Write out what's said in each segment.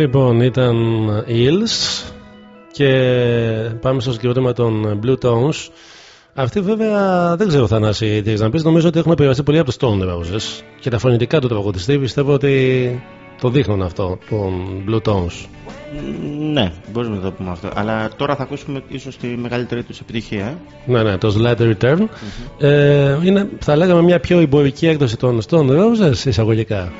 Λοιπόν, ήταν Hills και πάμε στο συγκεκριμένο των Blue Tones. Αυτοί βέβαια δεν ξέρω Θανάση τι να πεις. Νομίζω ότι έχουν επηρεαστεί πολύ από το Stone Roses και τα φωνητικά του τραγουδιστή πιστεύω ότι το δείχνουν αυτό των Blue Tones. Ναι, μπορούμε να το πούμε αυτό. Αλλά τώρα θα ακούσουμε ίσως τη μεγαλύτερη τους επιτυχία. Ε. Ναι, ναι, το Slider Return. Mm -hmm. ε, είναι, θα λέγαμε, μια πιο εμπορική έκδοση των Stone Roses εισαγωγικά.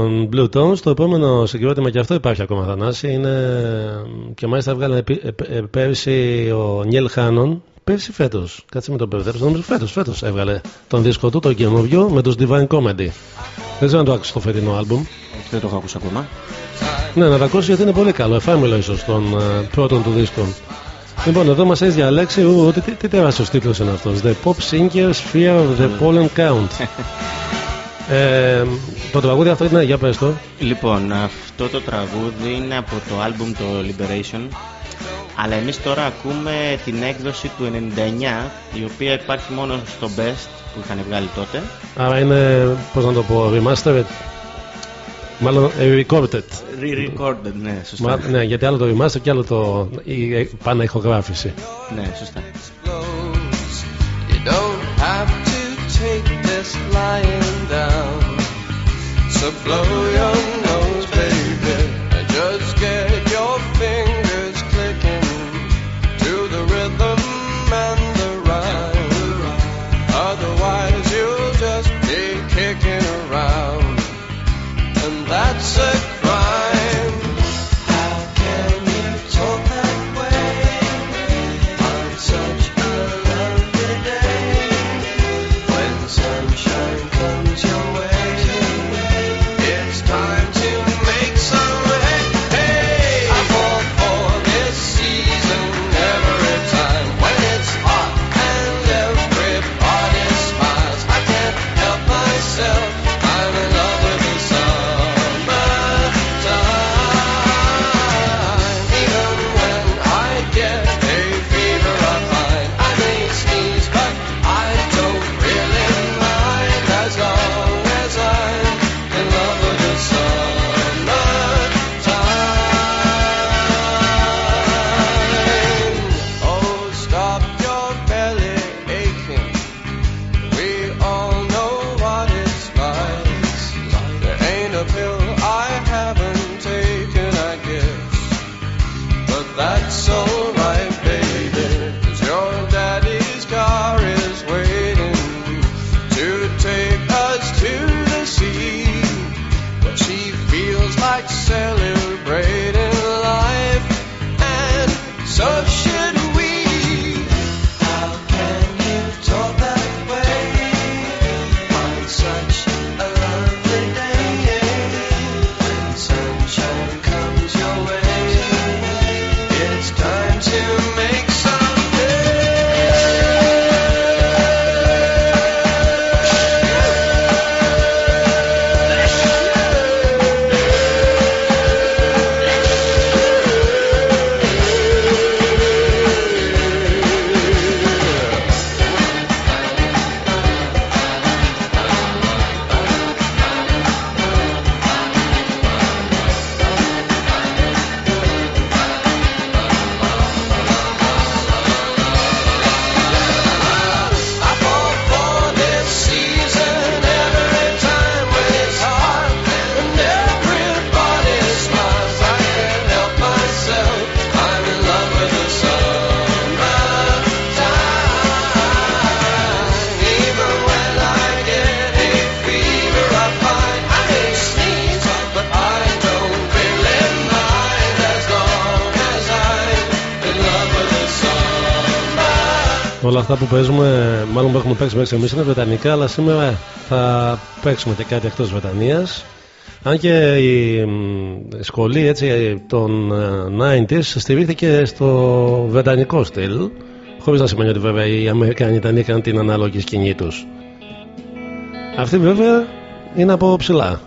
Λοιπόν, Blue Tones, το επόμενο συγκρότημα και αυτό υπάρχει ακόμα Θανάση. Είναι... Και μάλιστα έβγαλε ε, πέρυσι ο Νιέλ Χάνον. Πέρυσι φέτος. Κάτσε με τον μπερδέψω. Νομίζω φέτος φέτος έβγαλε τον δίσκο του, το καινούριο, με τους Divine Comedy. Δεν ξέρω αν το άκουσα το φετινό άλμπουμ. Δεν το έχω ακούσει ακόμα. Ναι, να το ακούσεις γιατί είναι πολύ καλό. Εφάμιλο ίσως των uh, πρώτων του δίσκων. Λοιπόν, εδώ μας έχει διαλέξει. Ου, τι, τι, τι τεράστιος τίτλος είναι αυτός. The Pop Singers Fear of the Pollen Count. Ε, το τραγούδι αυτό είναι, για πες το. Λοιπόν, αυτό το τραγούδι είναι από το άλμπουμ το Liberation αλλά εμείς τώρα ακούμε την έκδοση του 99 η οποία υπάρχει μόνο στο Best που είχαν βγάλει τότε. Άρα είναι, πώς να το πω, remastered. Μάλλον recorded. Re-recorded, ναι, σωστά. Μα, ναι, γιατί άλλο το remaster και άλλο το η επαναηχογράφηση. Ναι, σωστά. take this lying down. So blow your παίζουμε, μάλλον που έχουμε παίξει μέχρι εμεί είναι βρετανικά, αλλά σήμερα θα παίξουμε και κάτι εκτός Βρετανίας. Αν και η σχολή έτσι, των 90s ε, στηρίχθηκε στο βρετανικό στυλ, χωρίς να σημαίνει ότι βέβαια οι Αμερικάνοι ήταν είχαν την ανάλογη σκηνή τους. Αυτή βέβαια είναι από ψηλά.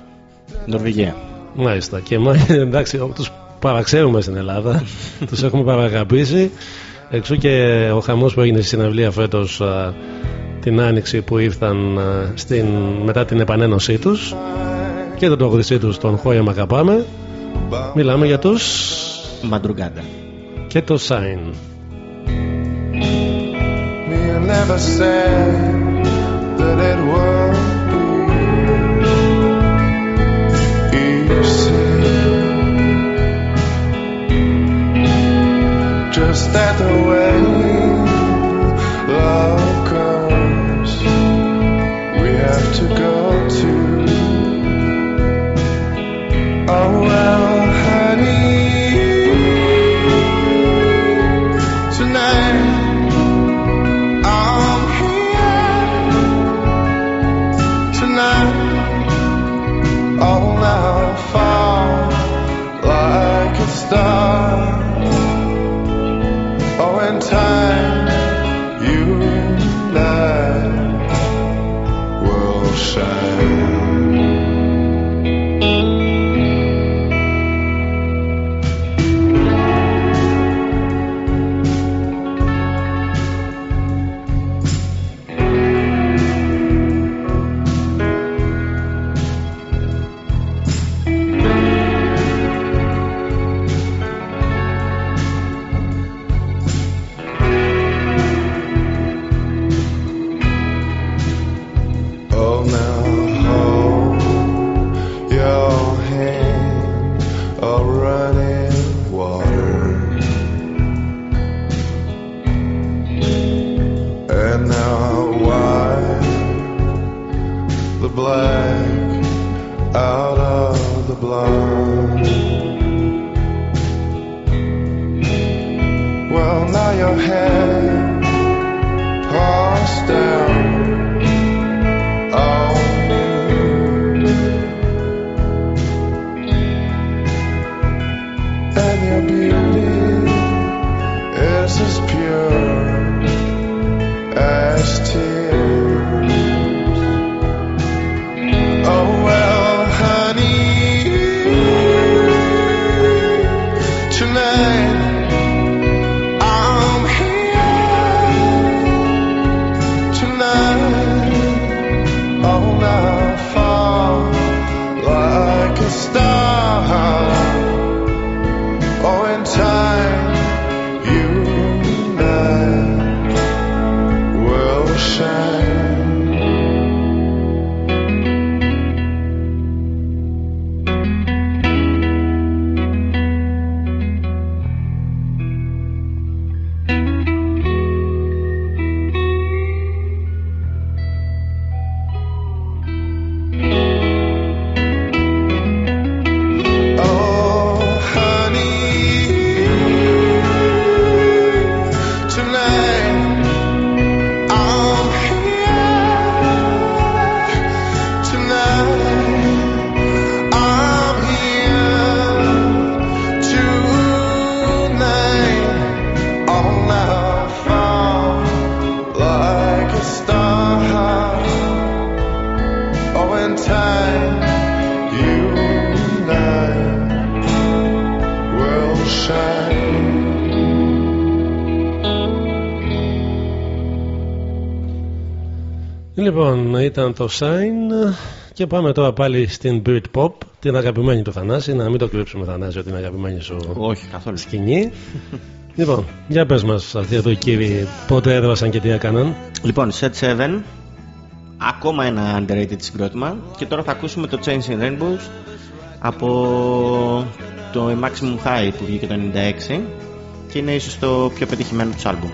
Νορβηγία. Μάλιστα. Και εντάξει, τους παραξέρουμε στην Ελλάδα, τους έχουμε παραγαπήσει. Εξού και ο χαμός που έγινε στη συναυλία φέτος την άνοιξη που ήρθαν στην, μετά την επανένωσή τους και τον τραγουδιστή τους τον Χόια Μακαπάμε. Μιλάμε για τους Μαντρουγκάντα και το Sign. never said that it would Just that the way love goes, we have to go to. Oh well, ήταν το Sign και πάμε τώρα πάλι στην Britpop, την αγαπημένη του Θανάση. Να μην το κρύψουμε, Θανάση, ότι είναι αγαπημένη σου Όχι, καθόλου. σκηνή. λοιπόν, για πες μας αυτοί εδώ οι κύριοι πότε έδρασαν και τι έκαναν; Λοιπόν, Set 7, ακόμα ένα underrated συγκρότημα και τώρα θα ακούσουμε το Chains in Rainbows από το Maximum High που βγήκε το 96 και είναι ίσως το πιο πετυχημένο τους άλμπουμ.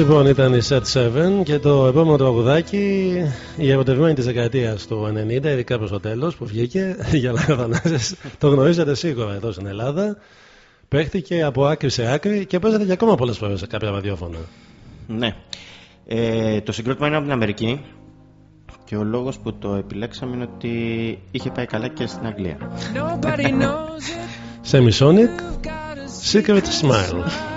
Λοιπόν, ήταν η Set 7 και το επόμενο τραγουδάκι, η ερωτευμένη της δεκαετίας του 90, ειδικά προς το τέλος που βγήκε για Λαγαδανάζε. το γνωρίζετε σίγουρα εδώ στην Ελλάδα. Παίχτηκε από άκρη σε άκρη και παίζεται και ακόμα πολλές φορές σε κάποια ραδιόφωνα. Ναι. Ε, το συγκρότημα είναι από την Αμερική και ο λόγος που το επιλέξαμε είναι ότι είχε πάει καλά και στην Αγγλία. Semisonic, Secret Smile.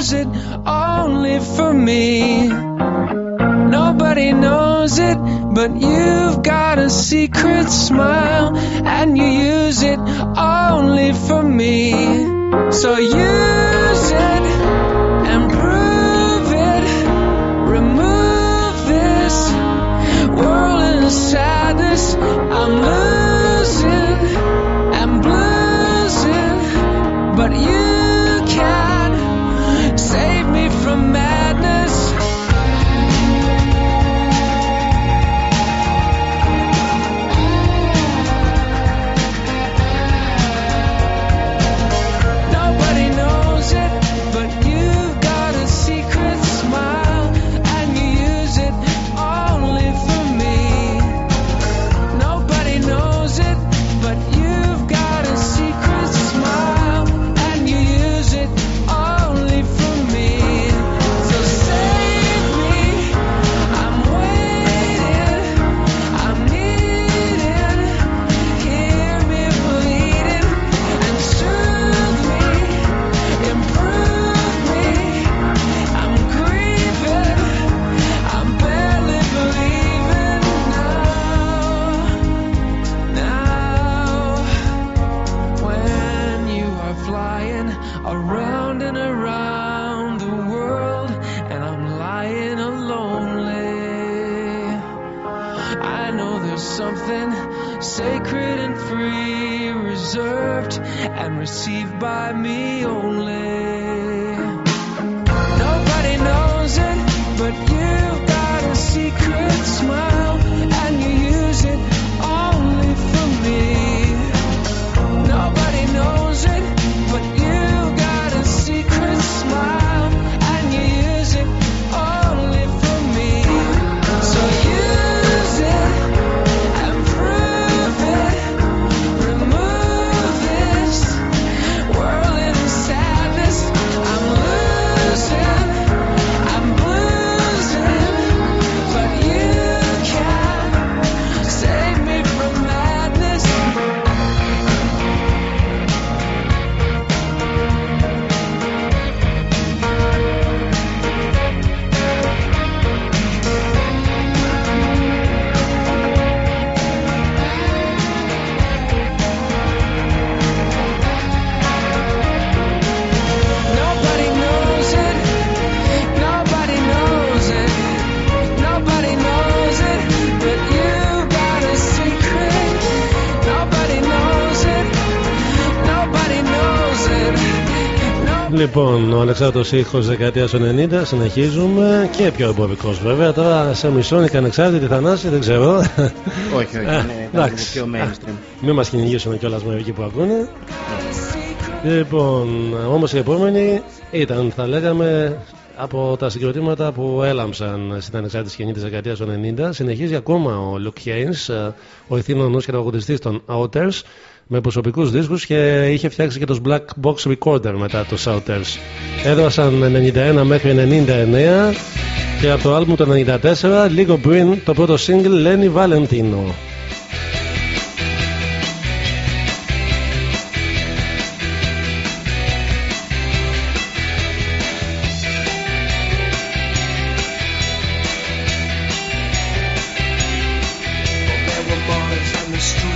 Use it only for me. Nobody knows it, but you've got a secret smile, and you use it only for me. So use it Λοιπόν, ο ανεξάρτητο ήχος δεκαετίας του 90, συνεχίζουμε και πιο εμπορικός βέβαια. Τώρα σε μισόνι και ανεξάρτητη θανάση, δεν ξέρω. όχι, όχι, Ε, είναι εντάξει. πιο mainstream. Μην μας κυνηγήσουν κιόλας με εκεί που ακούνε. Λοιπόν, όμως η επόμενη ήταν, θα λέγαμε, από τα συγκροτήματα που έλαμψαν στην ανεξάρτητη σκηνή της δεκαετίας του 90. Συνεχίζει ακόμα ο Luke Haynes, ε, ο ηθήνονος και τραγουδιστής των Outers, με προσωπικούς δίσκους και είχε φτιάξει και το Black Box Recorder μετά τους Outers. Έδρασαν 91 μέχρι 99 και από το άλμπουμ το 94, λίγο πριν το πρώτο single Lenny Valentino. There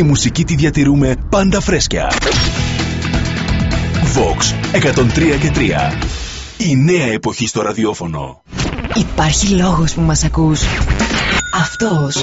τη μουσική τη διατηρούμε πάντα φρέσκια. Vox 103 και 3. Η νέα εποχή στο ραδιόφωνο. Υπάρχει λόγος που μας ακούς. Αυτός.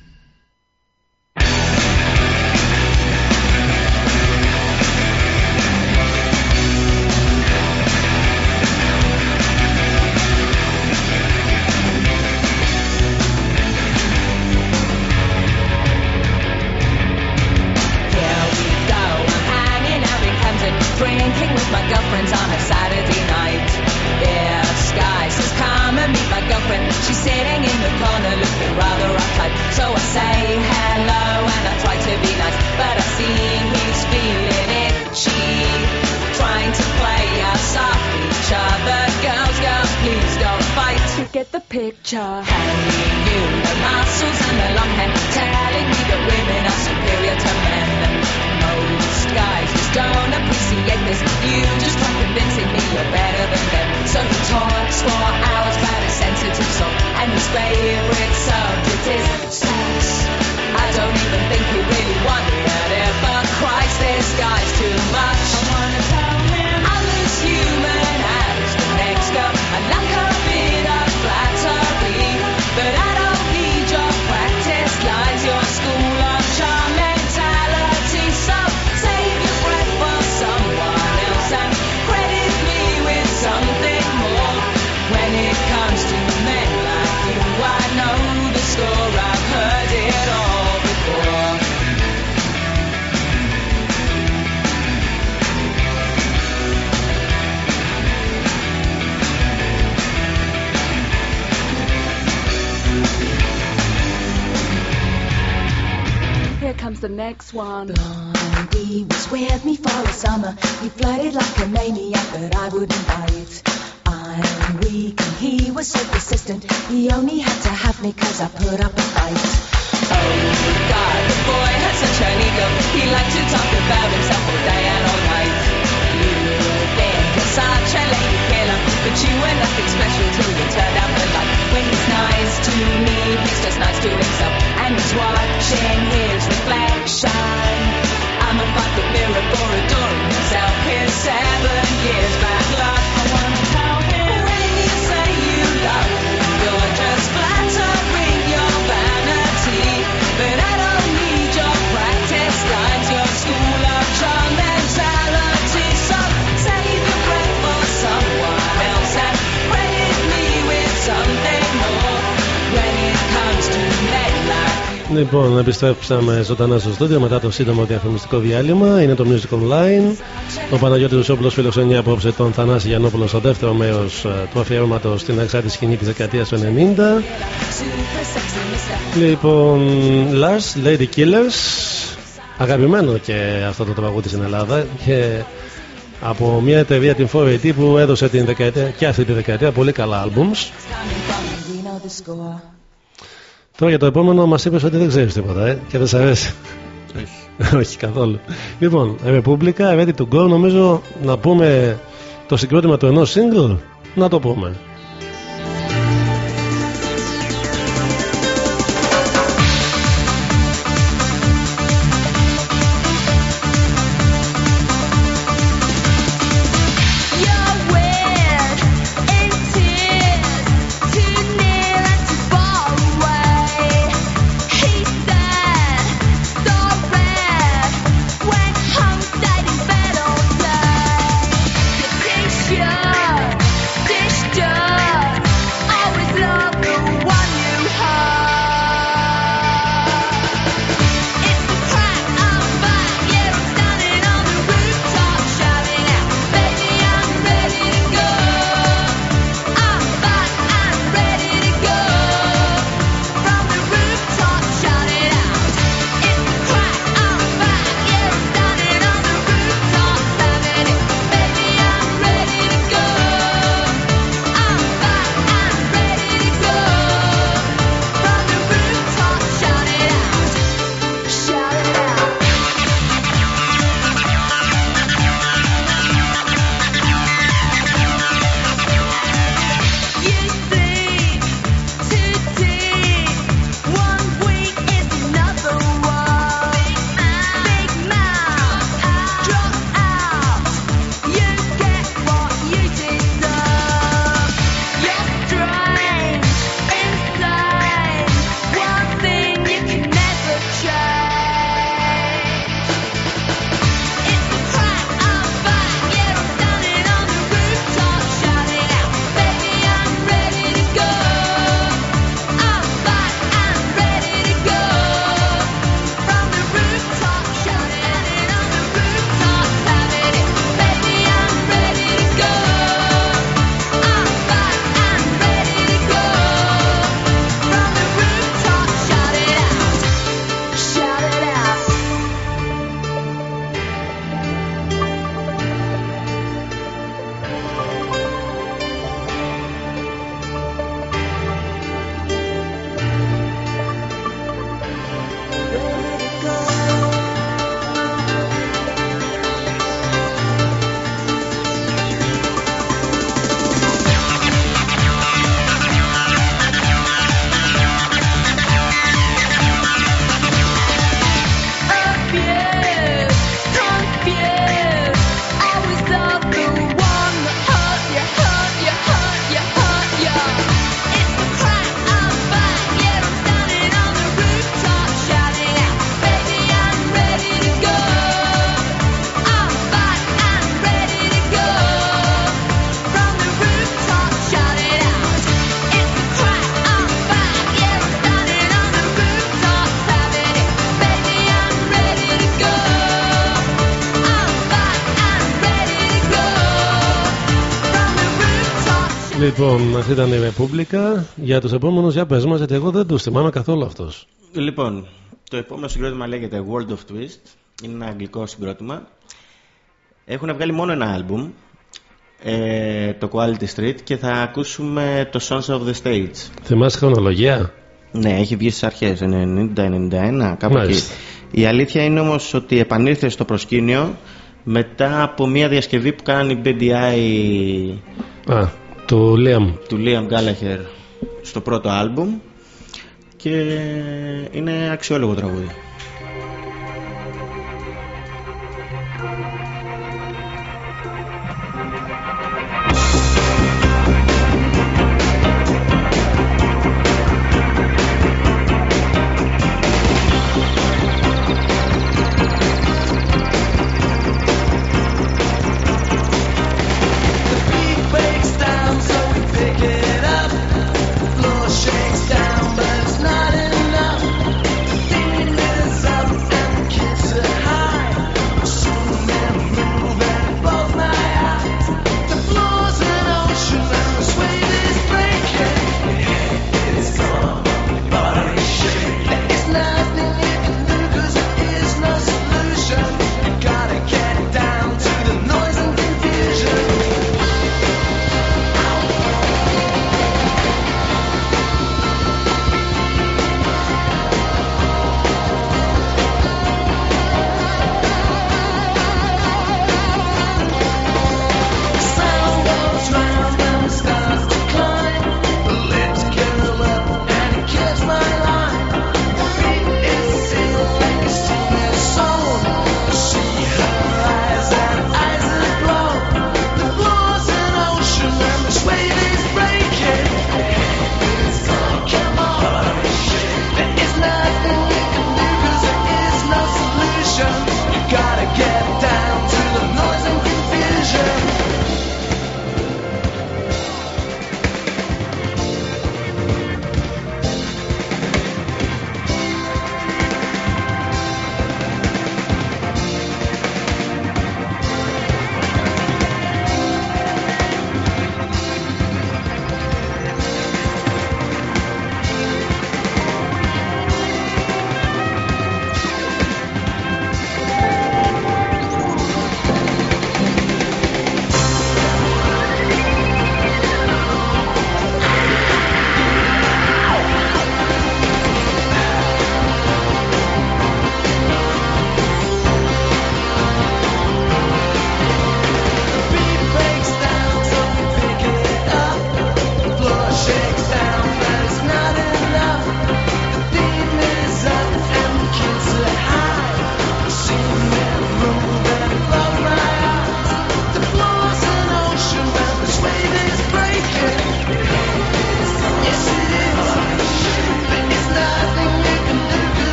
Get the picture. You, the muscles and the long hair, telling me that women are superior to men. Most guys just don't appreciate this. You just try convincing me you're better than them. So he talks for hours about his sensitive soul, and his favorite subject is sex. I don't even think he really wanted it, but Christ, this guy's too much. I wanna tell him I'm as human as the next girl. I like comes the next one. Blondie was with me for the summer. He flirted like a maniac, but I wouldn't bite. I'm weak and he was so persistent. He only had to have me cause I put up a fight. Oh God, the boy had such an ego. He liked to talk about himself all day and all night. You think you're such a lady killer, but you were nothing special till you turned out the light. When he's nice to me, he's just nice to himself, and he's watching his reflection. I'm a foot mirror for adoring himself. Here's seven years bad luck. I wanna tell him when you say you love Λοιπόν, επιστρέψαμε ζωντανά στο στούντιο μετά το σύντομο διαφημιστικό διάλειμμα. Είναι το Music Online. Ο Παναγιώτης Ρουσόπουλος φιλοξενεί απόψε τον Θανάση Γιαννόπουλος στο δεύτερο μέρος του αφιέρωματο στην εξάρτηση σκηνής της δεκαετίας του 90. Λοιπόν, Last Lady Killers. Αγαπημένο και αυτό το τραγούδι στην Ελλάδα. Και από μια εταιρεία την 4AT που έδωσε την δεκαετία, και αυτή τη δεκαετία πολύ καλά albums. Τώρα για το επόμενο μας είπες ότι δεν ξέρεις τίποτα, ε, και δεν σ' αρέσει. Όχι. Όχι καθόλου. Λοιπόν, Republica, Ready to Go, νομίζω να πούμε το συγκρότημα του ενός single. Να το πούμε. Λοιπόν, αυτή ήταν η Republica. Για τους επόμενους, για πες μας, γιατί εγώ δεν τους θυμάμαι καθόλου αυτό. Λοιπόν, το επόμενο συγκρότημα λέγεται World of Twist. Είναι ένα αγγλικό συγκρότημα. Έχουν βγάλει μόνο ένα άλμπουμ, ε, το Quality Street, και θα ακούσουμε το Sons of the Stage. Θυμάσαι χρονολογία; Ναι, έχει βγει στις αρχές, 90-91, κάπου εκεί. Μάλιστα. Η αλήθεια είναι όμως ότι επανήλθε στο προσκήνιο μετά από μια διασκευή που κάνανε η BDI Α, του Liam. του Liam Gallagher στο πρώτο άλμπουμ και είναι αξιόλογο τραγούδι.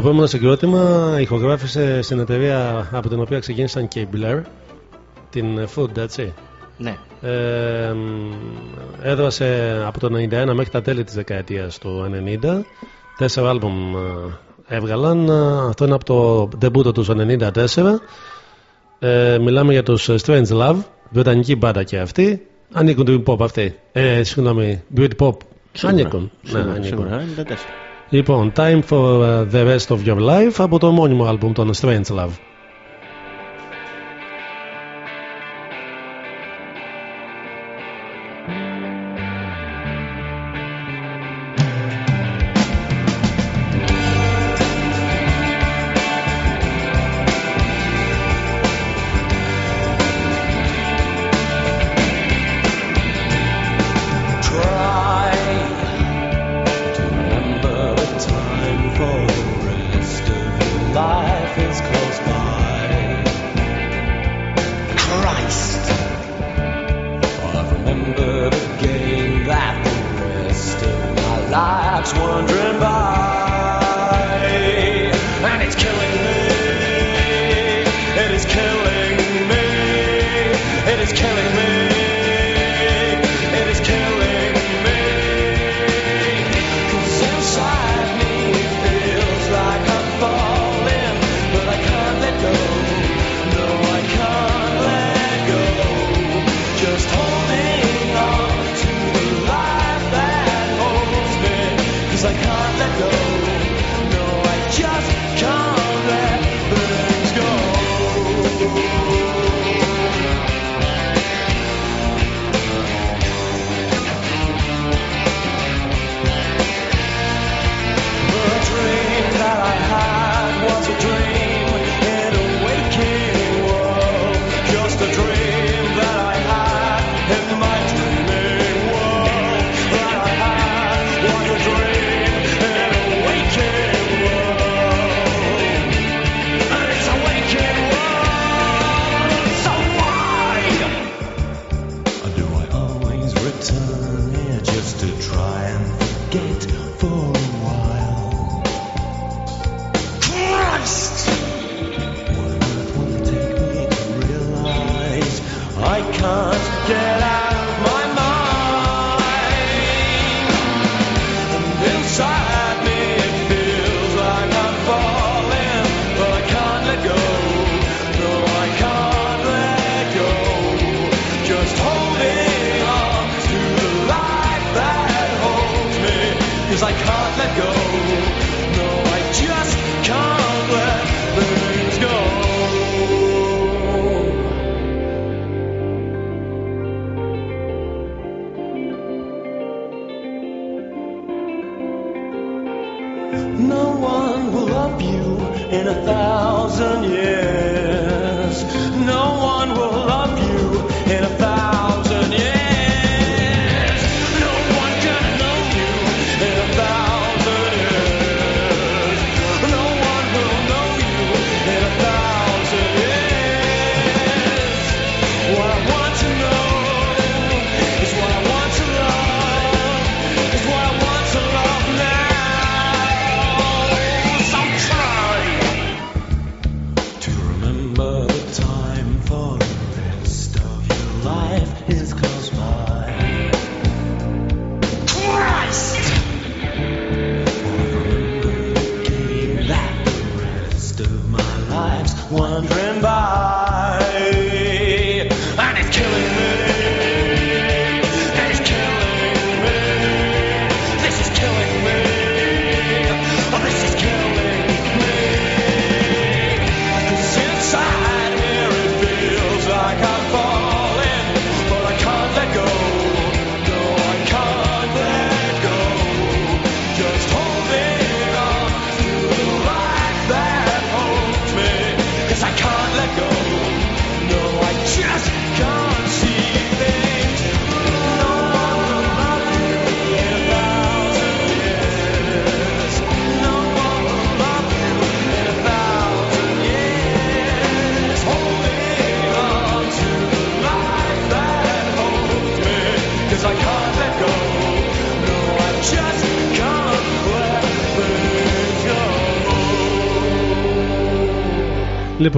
επόμενο συγκρότημα ηχογράφησε στην εταιρεία από την οποία ξεκίνησαν και οι Blair, την Food, έτσι. Ναι. Ε, έδρασε από το 91 μέχρι τα τέλη της δεκαετίας του 90. Τέσσερα άλμπουμ ε, έβγαλαν. Αυτό είναι από το ντεμπούτο του 94. Ε, μιλάμε για τους Strange Love, βρετανική μπάντα και αυτή. Ανήκουν του pop αυτή. Ε, συγγνώμη, Beauty Pop. Ναι, ανήκουν. Σίγουρα, ναι, ανήκουν. Σίγουρα, Λοιπόν, Time for uh, the Rest of Your Life από το μόνιμο άλμπουμ των Strange Love.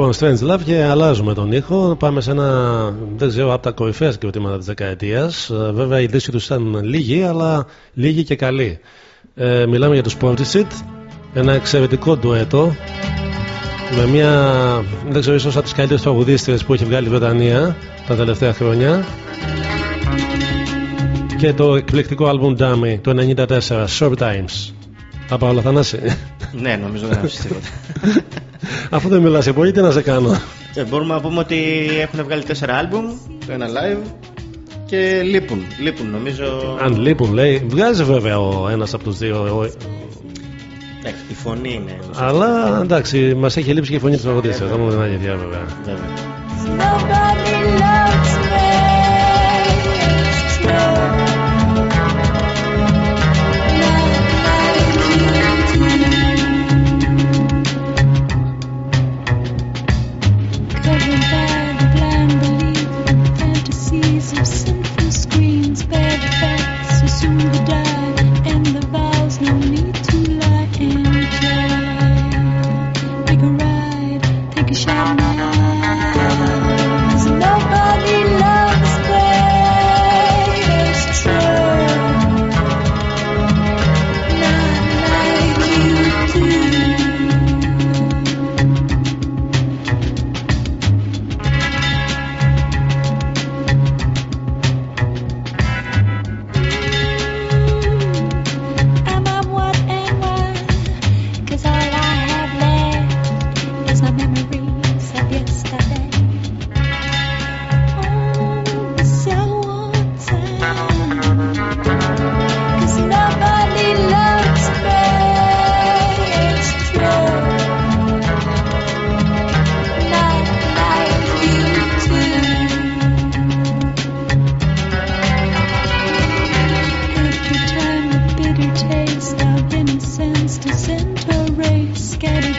Λοιπόν, Strange Love και αλλάζουμε τον ήχο. Πάμε σε ένα, δεν ξέρω, από τα κορυφαία συγκροτήματα της δεκαετίας. Ε, Βέβαια, η δίσκη τους ήταν λίγη, αλλά λίγη και καλή. Ε, μιλάμε για τους Portishead. Ένα εξαιρετικό ντουέτο με μια, δεν ξέρω, ίσως από τις καλύτερες τραγουδίστρε που έχει βγάλει η Βρετανία τα τελευταία χρόνια. Και το εκπληκτικό album Dummy το 94, Short Times. Τα πάω όλα, Θανάση. Ναι, νομίζω δεν άφησε τίποτα. Αφού δεν μιλάς σε πολύ, τι να σε κάνω. Ε, μπορούμε να πούμε ότι έχουν βγάλει τέσσερα άλμπουμ, το ένα live και λείπουν. Λείπουν νομίζω. Αν λείπουν, λέει, βγάζει βέβαια ο ένας από τους δύο. ο- Εντάξει, η φωνή είναι. Αλλά εντάξει, μας έχει λείψει και η φωνή τη τραγουδίστρια. Θα μου την αλήθεια, βέβαια. Βέβαια. get it.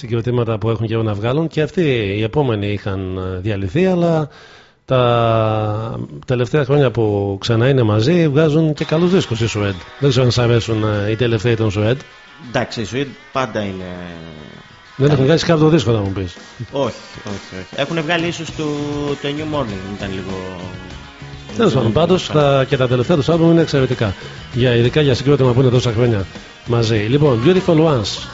Συγκροτήματα που έχουν καιρό να βγάλουν και αυτοί οι επόμενοι είχαν διαλυθεί, αλλά τα τελευταία χρόνια που ξανά είναι μαζί βγάζουν και καλούς δίσκους οι Σουέντ. Δεν ξέρω αν σας αρέσουν ε, οι τελευταίοι των Σουέντ. Εντάξει, η Sweet πάντα είναι. Δεν έχουν βγάλει κάποιο δίσκο να μου πεις. Όχι, όχι, όχι. Έχουν βγάλει ίσως το, το New Morning, ήταν λίγο. Τέλος πάντων, πάντως και τα τελευταία τους άλμπουμ είναι εξαιρετικά. Για, ειδικά για συγκρότημα που είναι τόσα χρόνια μαζί. Λοιπόν, Beautiful Ones.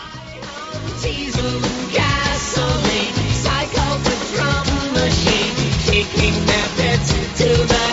Gasoline, psycho with drum machine, kicking their bits to the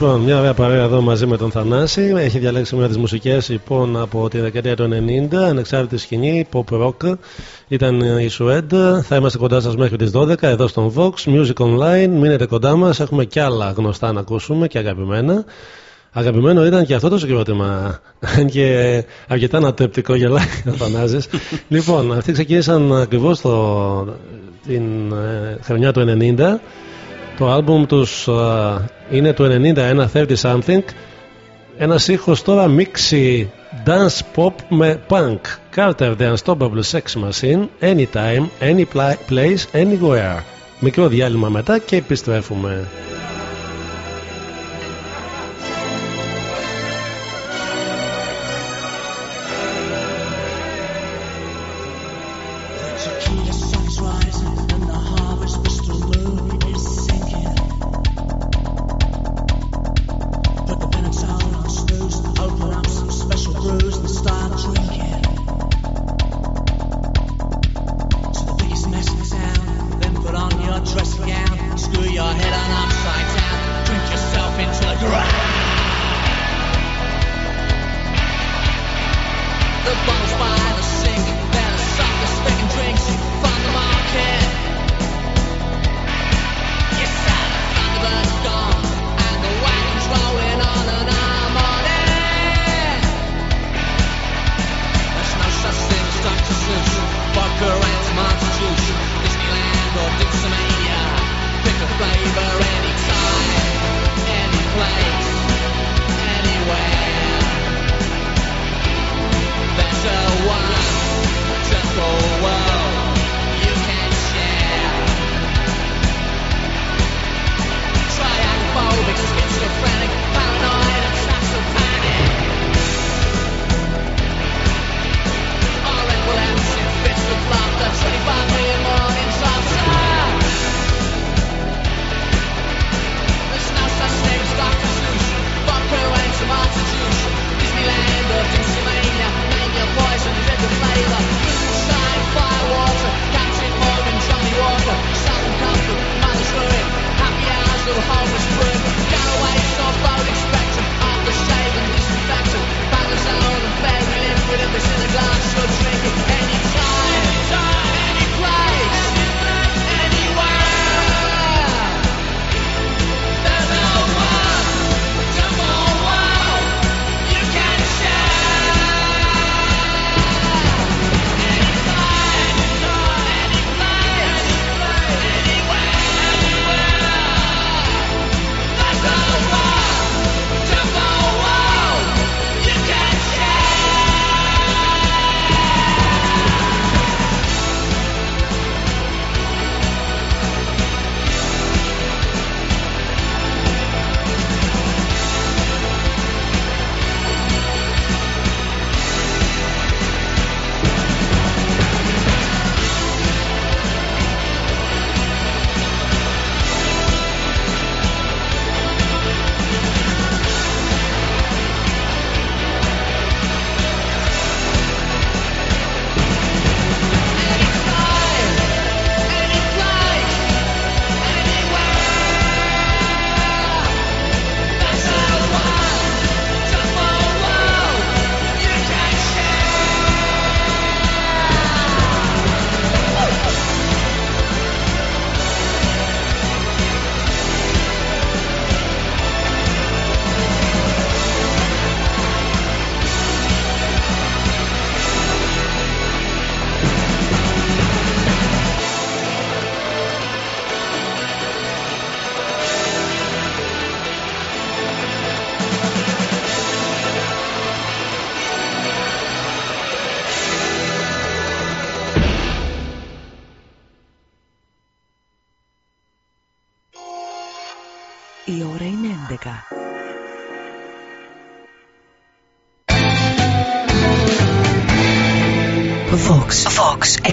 Λοιπόν, μια ωραία παρέα εδώ μαζί με τον Θανάση. Έχει διαλέξει μια τις μουσικές λοιπόν από τη δεκαετία του 90, ανεξάρτητη σκηνή, pop rock. Ήταν η Σουέντ. Θα είμαστε κοντά σας μέχρι τις 12 εδώ στον Vox Music Online. Μείνετε κοντά μας. Έχουμε και άλλα γνωστά να ακούσουμε και αγαπημένα. Αγαπημένο ήταν και αυτό το συγκρότημα. και αρκετά ανατρεπτικό γελάει ο Θανάσης. λοιπόν, αυτοί ξεκίνησαν ακριβώς την ε, χρονιά του 90. Το άλμπουμ τους ε, είναι του 91, 30 something. Ένα ήχος τώρα μίξη dance pop με punk. Carter The Unstoppable Sex Machine, Anytime, Any Place, Anywhere. Μικρό διάλειμμα μετά και επιστρέφουμε.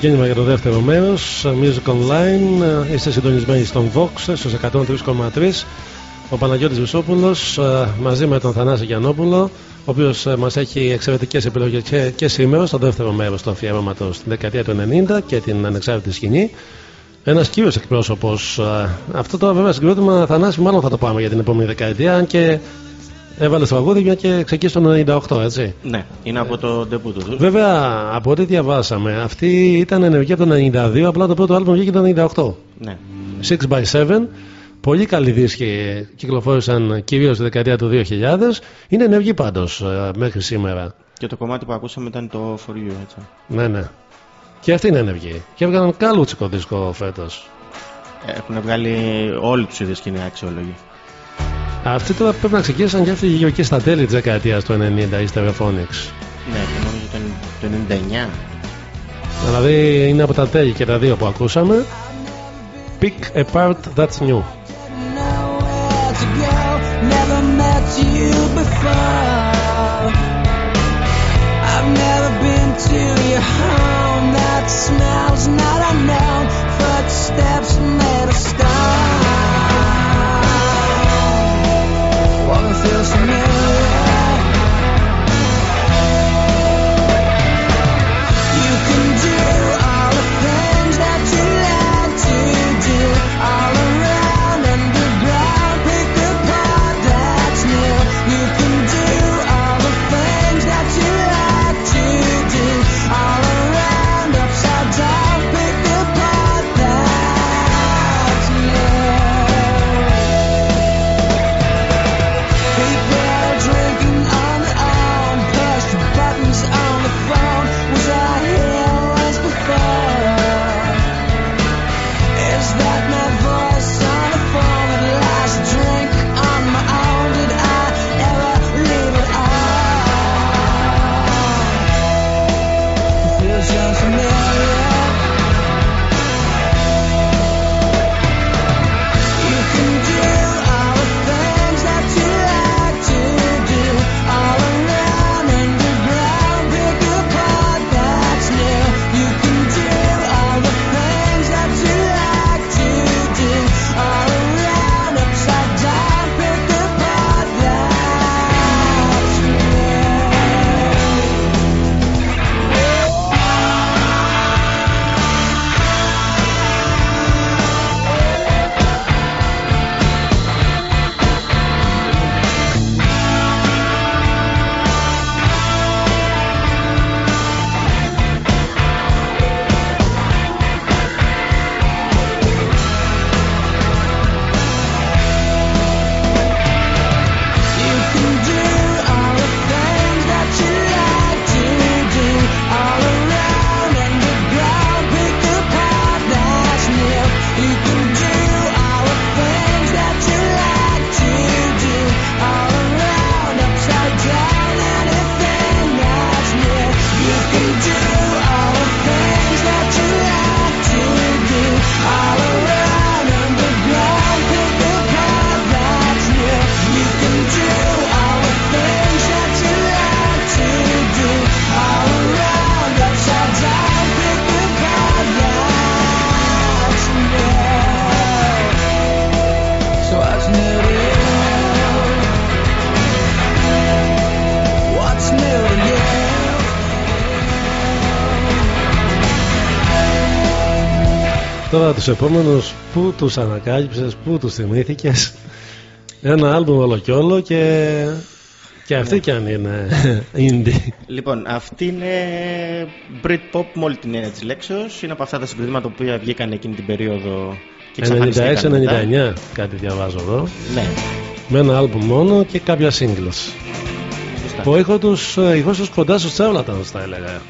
Ξεκίνημα για το δεύτερο μέρος. Music Online. Ε, Είστε συντονισμένοι στον Vox στους 103,3. Ο Παναγιώτης Βυσόπουλος ε, μαζί με τον Θανάση Γιαννόπουλο, ο οποίος μας έχει εξαιρετικές επιλογές και, και σήμερα στο δεύτερο μέρος του αφιέρωματο στην δεκαετία του 90 και την ανεξάρτητη σκηνή. Ένας κύριος εκπρόσωπος. Αυτό τώρα βέβαια συγκρότημα Θανάση, μάλλον θα το πάμε για την επόμενη δεκαετία. Αν και έβαλε τραγούδι μια και ξεκίνησε το 98, έτσι. Ναι, είναι από το debut του. Βέβαια, από ό,τι διαβάσαμε, αυτή ήταν ενεργή από το 92, απλά το πρώτο άλμπομ βγήκε το 98. Ναι. 6x7. Πολύ καλοί δίσκοι κυκλοφόρησαν κυρίως στη δεκαετία του 2000. Είναι ενεργοί πάντως μέχρι σήμερα. Και το κομμάτι που ακούσαμε ήταν το For You, έτσι. Ναι, ναι. Και αυτή είναι ενεργή. Και έβγαλαν καλούτσικο δίσκο φέτος. Έχουν βγάλει όλοι τους ίδιου και είναι αξιόλογοι. Αυτοί τώρα πρέπει να ξεκίνησαν και αυτοί εκεί στα τέλη της δεκαετίας του 90 οι Stereophonics. Ναι, και νομίζω το, το 99. Δηλαδή είναι από τα τέλη και τα δύο που ακούσαμε. Pick a part that's new. nowhere to go. Never feels to me. Τώρα τους επόμενους που τους ανακάλυψες, που τους θυμήθηκες; Ένα άλμπουμ όλο κι όλο και, και αυτή κι αν είναι indie. Λοιπόν, αυτή είναι Britpop με όλη την έννοια της λέξεως. Είναι από αυτά τα συγκροτήματα που βγήκαν εκείνη την περίοδο και εξαφανιστήκαν μετά. 96-99 κάτι διαβάζω εδώ. Ναι, Με ένα άλμπουμ μόνο και κάποια singles. Σωστά. Που έχω τους ε, ηχούς τους κοντά στους Charlatans θα έλεγα.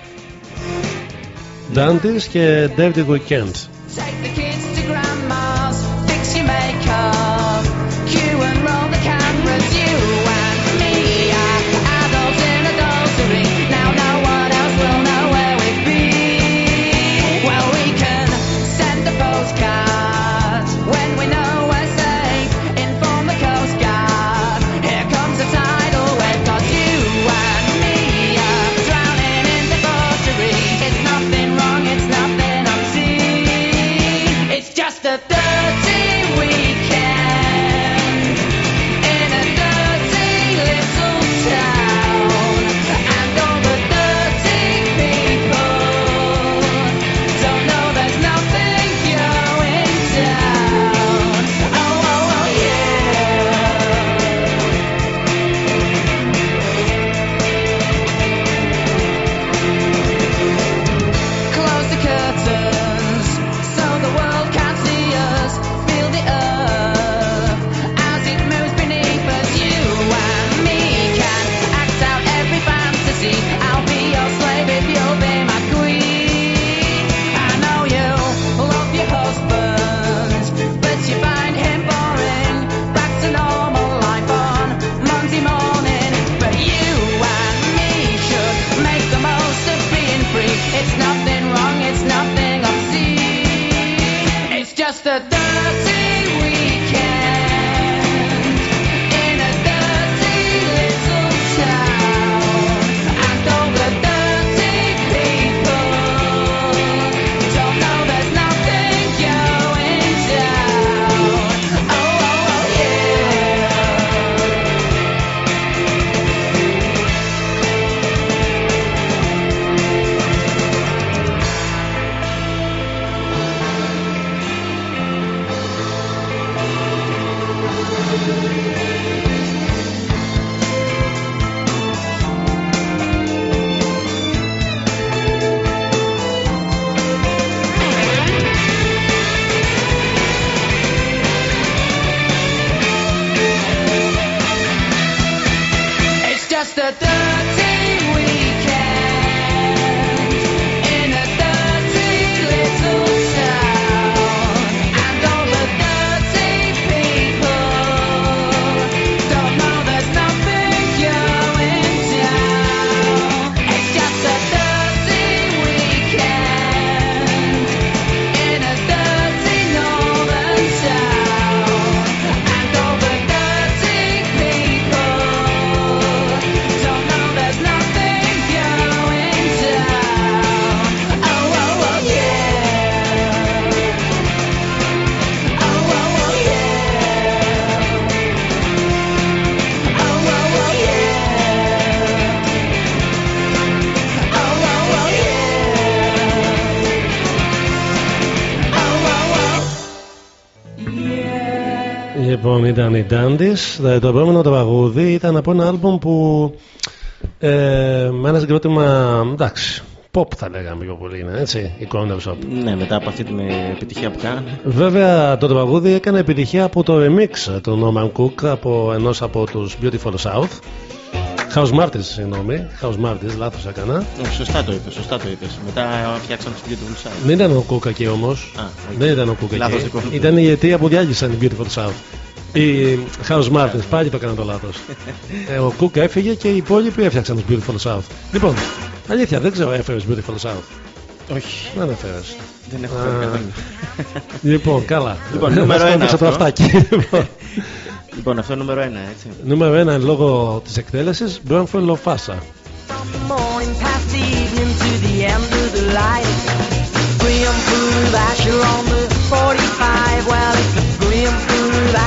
Dantes και Dirty Weekend Ε, το επόμενο τραγούδι ήταν από ένα άλμπομ που ε, με ένα συγκρότημα εντάξει, pop θα λέγαμε πιο πολύ είναι, έτσι, η Corner Shop. Ναι, μετά από αυτή την επιτυχία που κάνει. Βέβαια το τραγούδι έκανε επιτυχία από το remix του Norman Cook από ενός από τους Beautiful South. House Martins, συγγνώμη. House Martins, λάθος έκανα. Ναι, σωστά το είπες, σωστά το είπες. Μετά φτιάξαμε τους Beautiful South. Δεν ήταν ο Cook εκεί όμως. Okay. Δεν ήταν ο Κούκα εκεί. Ήταν η αιτία που διάγησαν την Beautiful South. Η Χάρος Μάρτινς, πάλι το έκανα το λάθος. ε, ο Κουκ έφυγε και οι υπόλοιποι έφτιαξαν τους Beautiful South. Λοιπόν, αλήθεια, δεν ξέρω, έφερες Beautiful South. Όχι. Δεν έφερες. Δεν έχω φέρει Λοιπόν, καλά. Λοιπόν, ε, νούμερο ένα. Αυτό. Το λοιπόν. λοιπόν, αυτό νούμερο ένα, έτσι. Νούμερο ένα λόγω της εκτέλεσης Μπρόνφελ Λοφάσα.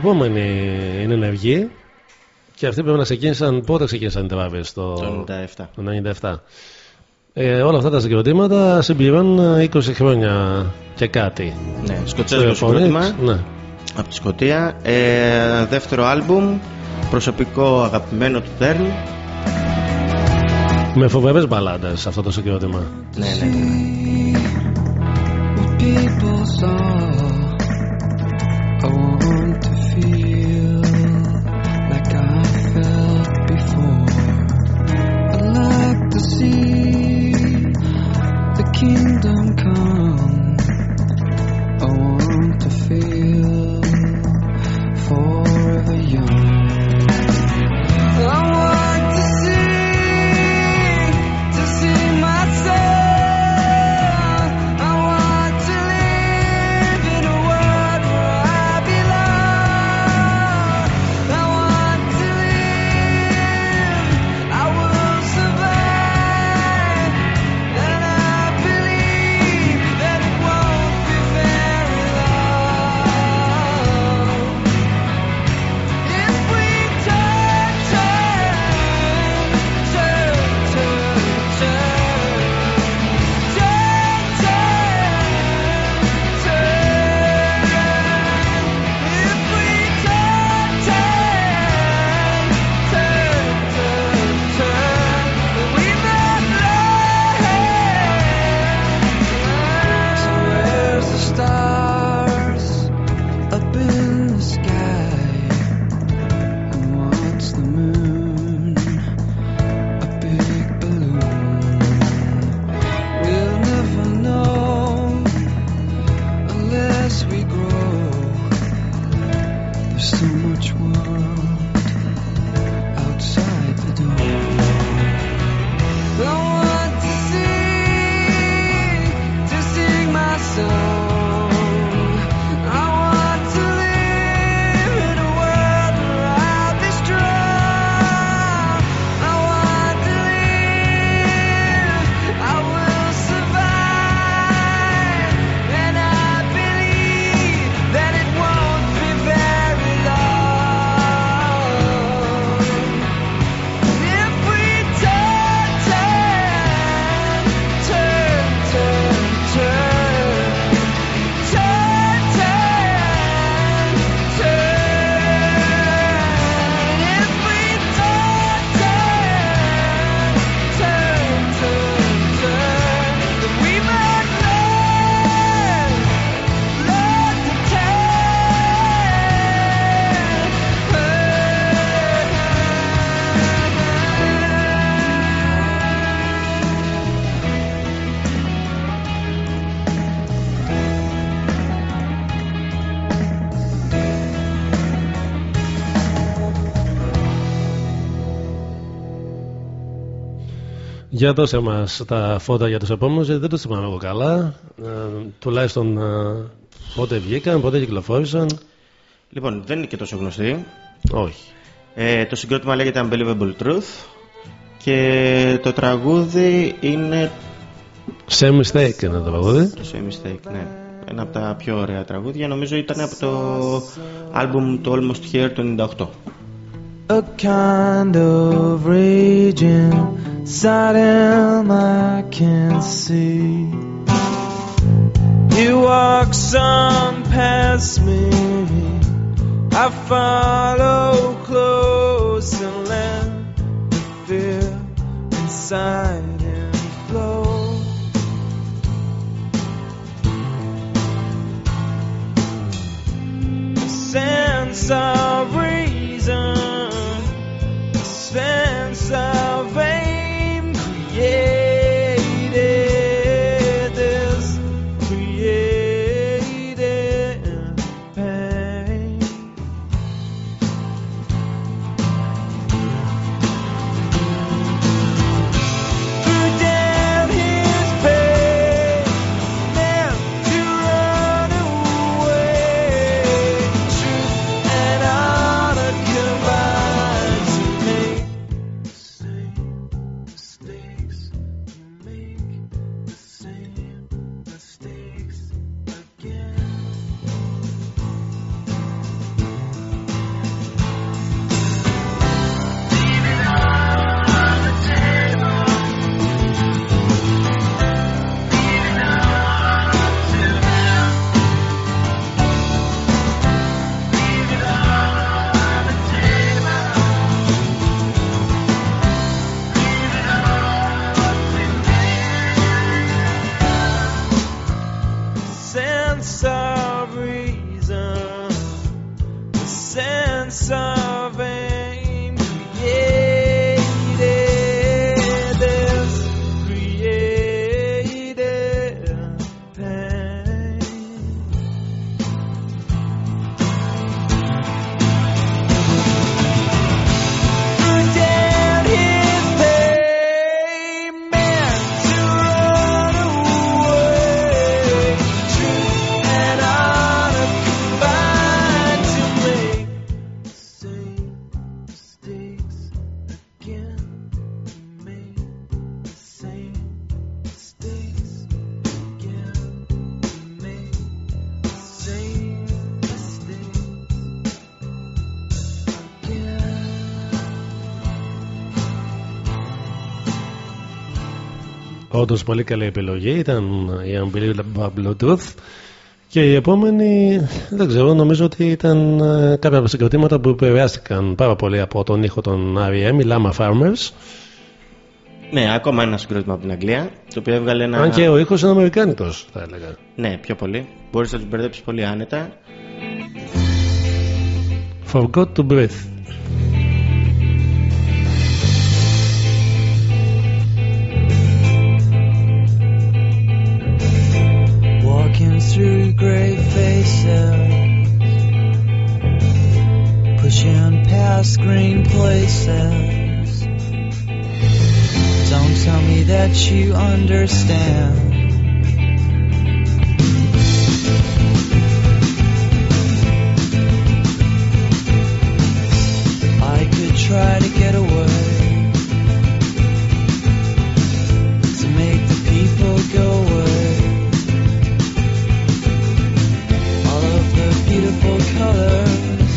επόμενη είναι ενεργή. Και αυτοί πρέπει να ξεκίνησαν. Πότε ξεκίνησαν οι τράβες το Το 97. το 97. Ε, όλα αυτά τα συγκροτήματα συμπληρώνουν 20 χρόνια και κάτι. Ναι, σκοτσέζικο Στο Phonics, συγκρότημα Ναι. από τη Σκωτία. Ε, δεύτερο άλμπουμ, προσωπικό αγαπημένο του Τέρν. Με φοβερές μπαλάντες αυτό το συγκρότημα. Ναι, ναι, ναι. Για δώσε μας τα φώτα για τους επόμενους, γιατί δεν το θυμάμαι εγώ καλά. Ε, τουλάχιστον ε, πότε βγήκαν, πότε κυκλοφόρησαν. Λοιπόν, δεν είναι και τόσο γνωστή. Όχι. Ε, το συγκρότημα λέγεται Unbelievable Truth και το τραγούδι είναι Σε mistake είναι το τραγούδι. το Same Mistake, ναι. Ένα από τα πιο ωραία τραγούδια. Νομίζω ήταν από το άλμπουμ του Almost Here του 98. A kind of raging Inside him, I can see. He walks on past me. I follow close and let the fear inside him flow. A sense of reason, a sense of. Όντω πολύ καλή επιλογή ήταν η Unbelievable Bluetooth. Και η επόμενη, δεν ξέρω, νομίζω ότι ήταν ε, κάποια από τα συγκροτήματα που επηρεάστηκαν πάρα πολύ από τον ήχο των R.E.M. η Lama Farmers. Ναι, ακόμα ένα συγκρότημα από την Αγγλία, το οποίο έβγαλε ένα. Αν και ο ήχος είναι Αμερικάνικος, θα έλεγα. Ναι, πιο πολύ. Μπορείς να τους μπερδέψεις πολύ άνετα. Forgot to breathe. Walking through gray faces, pushing past green places. Don't tell me that you understand. I could try to get away beautiful colors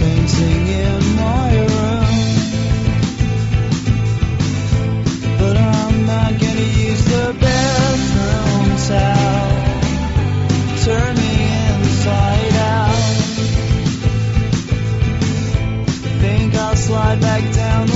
painting in my room. But I'm not gonna use the bathroom towel. Turn me inside out. Think I'll slide back down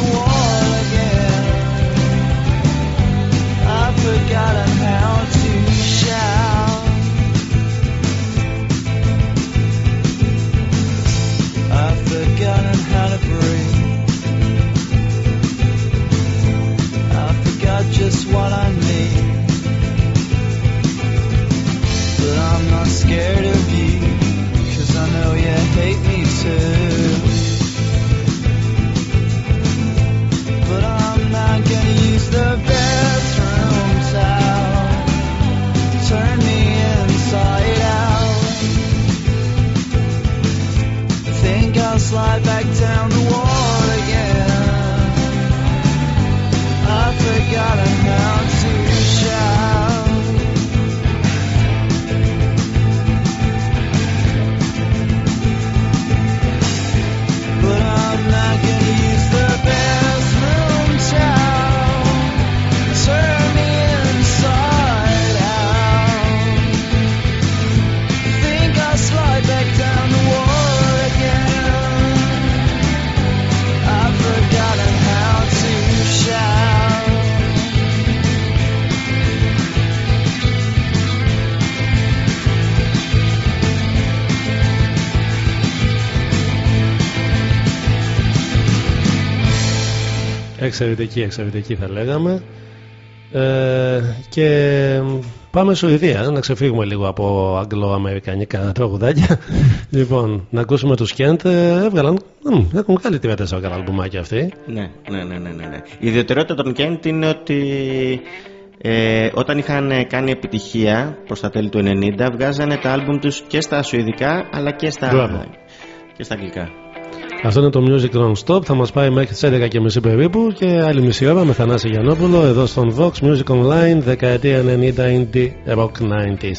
Εξαιρετική, εξαιρετική θα λέγαμε. Ε, και πάμε Σουηδία, να ξεφύγουμε λίγο από αγγλοαμερικανικά τραγουδάκια. λοιπόν, να ακούσουμε τους Κέντ, ε, έβγαλαν, μ, έχουν βγάλει 34 καλά αλμπουμάκια αυτοί. Ναι, ναι, ναι, ναι, ναι, ναι. Η ιδιαιτερότητα των Kent είναι ότι ε, όταν είχαν κάνει επιτυχία προς τα τέλη του 90 βγάζανε τα άλμπουμ τους και στα σουηδικά αλλά και στα, Μπράβο. και στα αγγλικά. Αυτό είναι το Music Non-Stop, θα μας πάει μέχρι τις 11.30 περίπου και άλλη μισή ώρα με Θανάση Γιαννόπουλο εδώ στον Vox Music Online δεκαετία 90 Indie Rock 90s.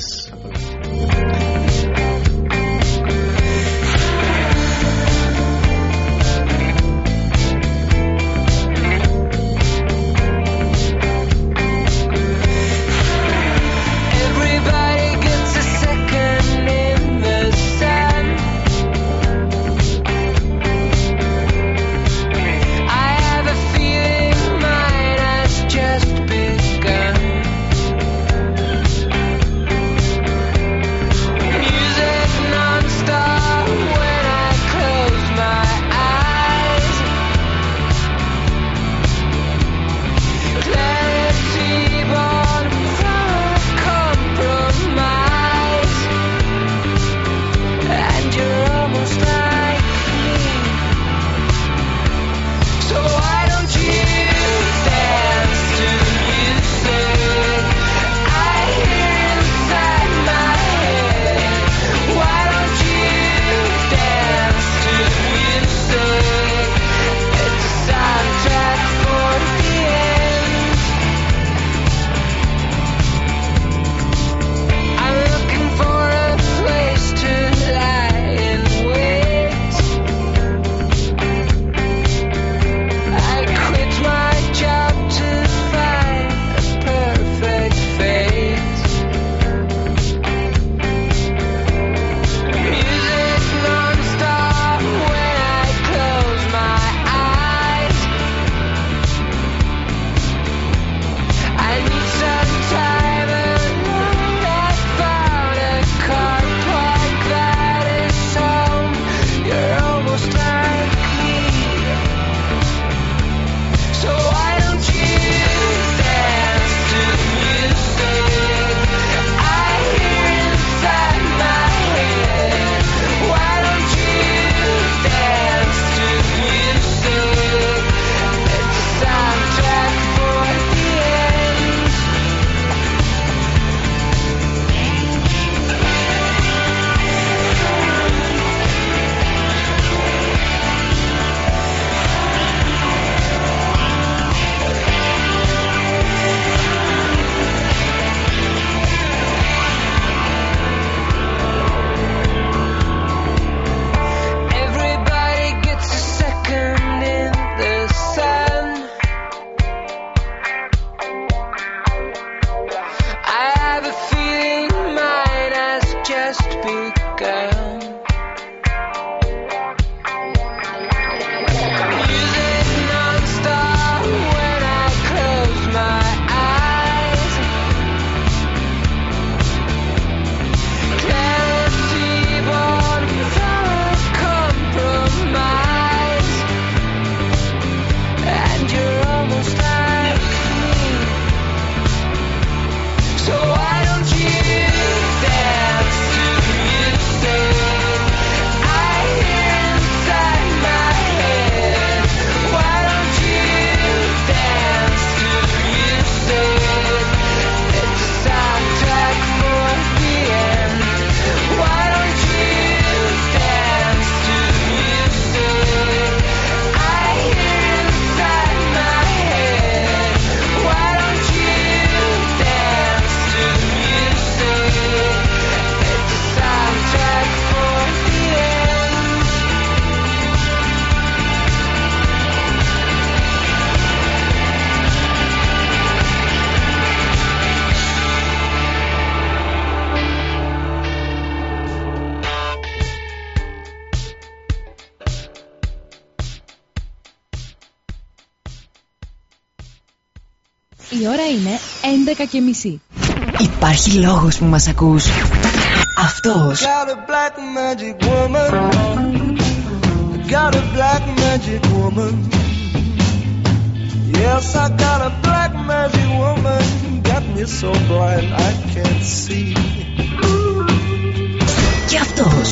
και μισή. Υπάρχει λόγος που μας ακούς. Αυτός. Και αυτός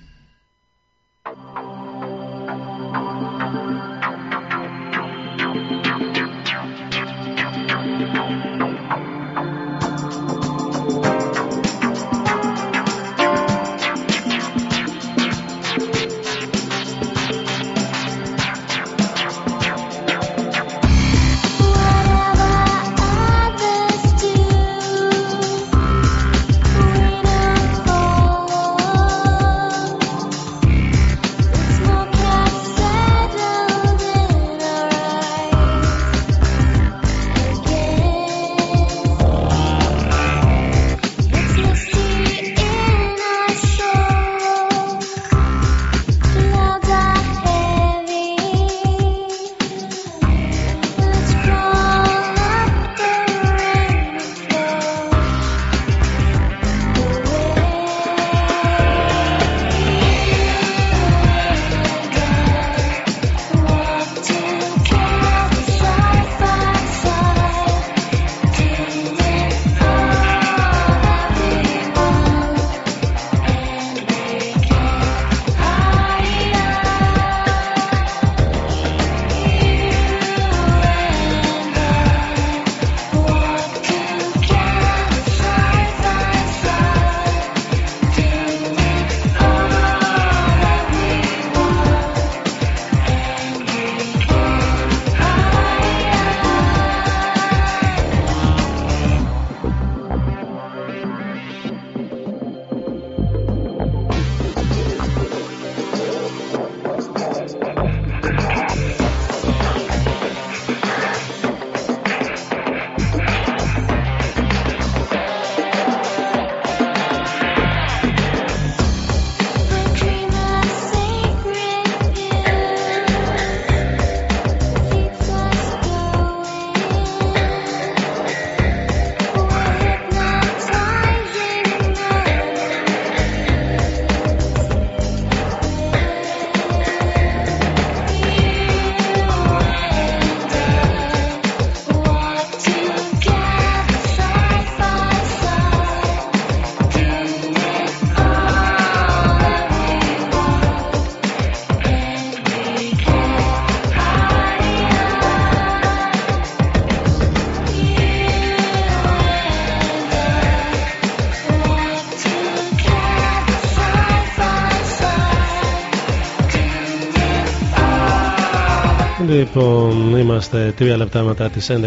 Λοιπόν, είμαστε τρία λεπτά μετά τις 11.30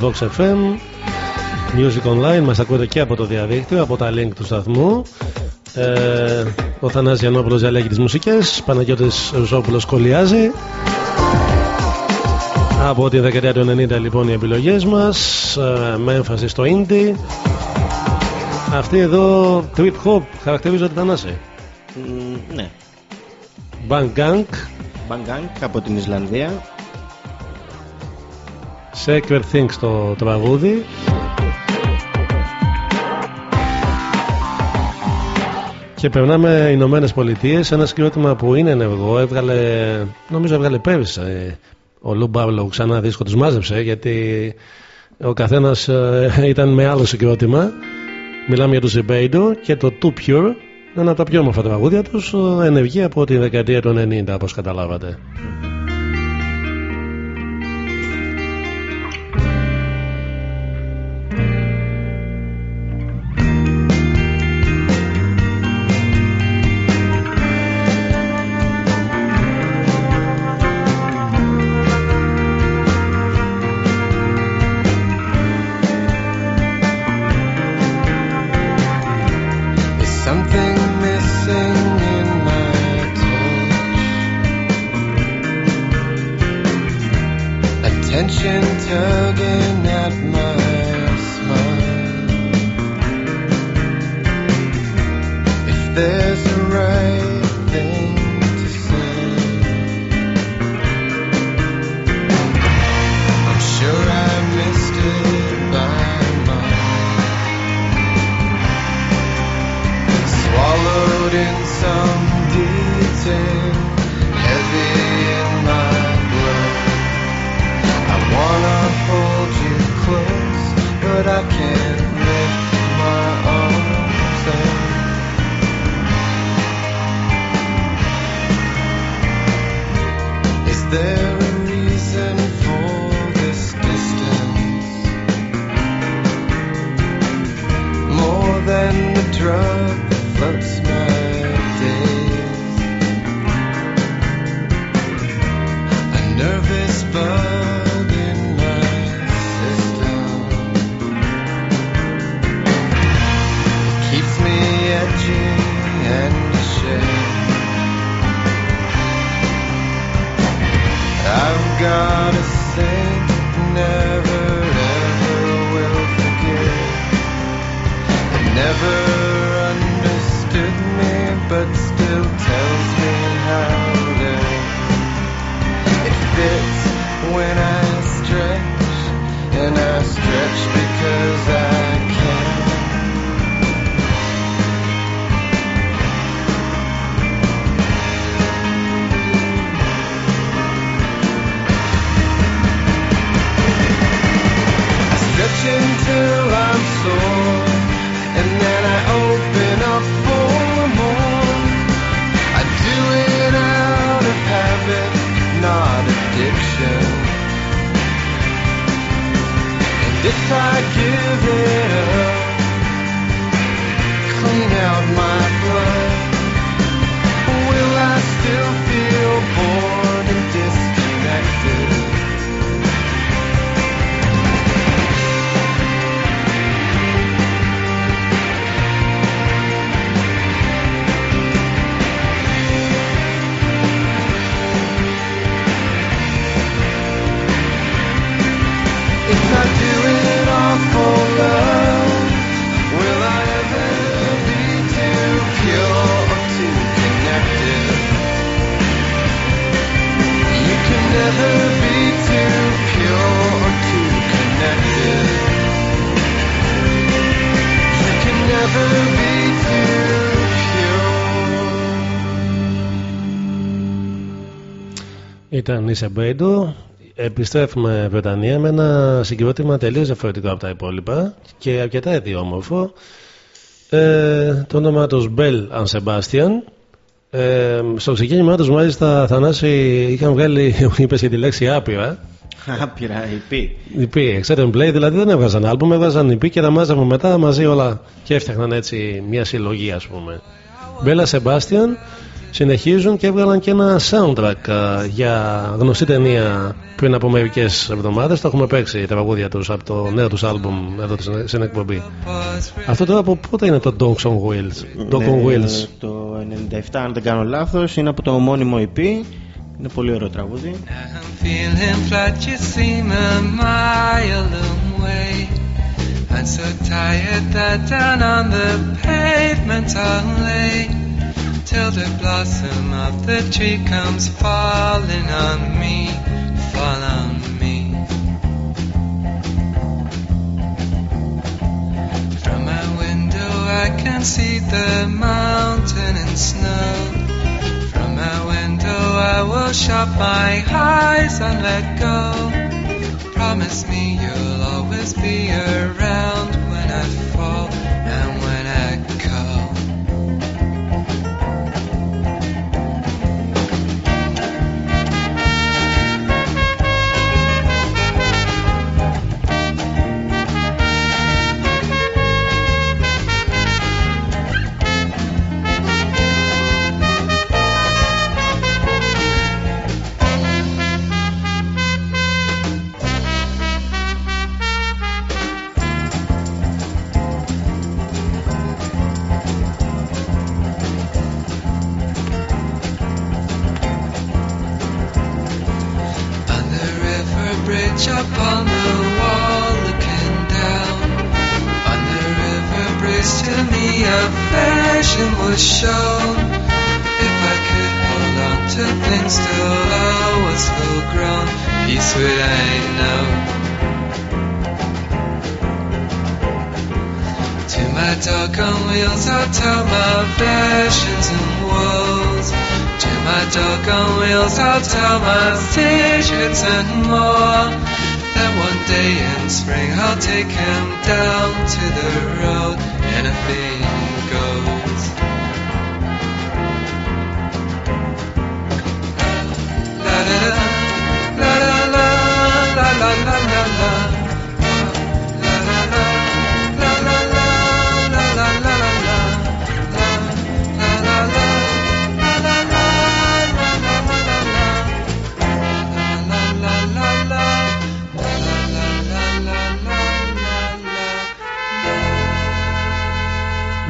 Vox FM Music Online, μας ακούτε και από το διαδίκτυο από τα link του σταθμού. Ε, Ο Θανάσης Γιαννόπουλος διαλέγει τις μουσικές Παναγιώτης Ρουσόπουλος σχολιάζει. Από τη δεκαετία του 90 λοιπόν οι επιλογές μας ε, με έμφαση στο indie. Αυτή εδώ trip hop χαρακτηρίζονται Θανάση. Μ, ναι. Bang Gang Bang από την Ισλανδία. Sacred Things το τραγούδι Και περνάμε Ηνωμένες Πολιτείες. Ένα συγκρότημα που είναι ενεργό. Έβγαλε, νομίζω έβγαλε πέρυσι ε, ο Λου Μπάρλο ξανά δίσκο. Τους μάζεψε γιατί ο καθένας ήταν με άλλο συγκρότημα. Μιλάμε για του Ζιμπέιντο και το Too Pure. Ένα από τα πιο όμορφα τραγούδια του. Ενεργή από τη δεκαετία του 90, όπως καταλάβατε. Ήταν η Σεμπέντο. Επιστρέφουμε Βρετανία με ένα συγκρότημα τελείως διαφορετικό από τα υπόλοιπα και αρκετά ιδιόμορφο. Ε, το όνομα τους Bell and Sebastian. Ε, στο ξεκίνημά τους, μάλιστα, Θανάση είχαν βγάλει, είπες και τη λέξη άπειρα. Άπειρα EP. EP, Extended Play, δηλαδή δεν έβγαζαν άλμπουμ, έβγαζαν EP και τα μάζαμε μετά μαζί όλα και έφτιαχναν έτσι μια συλλογή, ας πούμε. Bella Sebastian συνεχίζουν και έβγαλαν και ένα soundtrack α, για γνωστή ταινία πριν από μερικές εβδομάδες. Το έχουμε παίξει τα τραγούδια τους από το νέο τους άλμπουμ εδώ στην εκπομπή. Αυτό τώρα από πότε είναι το Dogs on Wheels; Dog on Ναι, Wheels. Το 97, αν δεν κάνω λάθος, είναι από το ομώνυμο EP. Είναι πολύ ωραίο τραγούδι. Feeling flat, you seem a mile away. I'm so tired that down on the pavement I'll lay till the blossom of the tree comes falling on me, fall on me. From my window I can see the mountain and snow. From my window I will shut my eyes and let go. Promise me you'll always be around when I fall up on the wall looking down. On the river bridge to me a fashion was shown. If I could hold on to things till I was full grown Peace would I know. To my dog on wheels I'll tell my passions and woes. To my dog on wheels I'll tell my secrets and more Then one day in spring I'll take him down to the road. Anything goes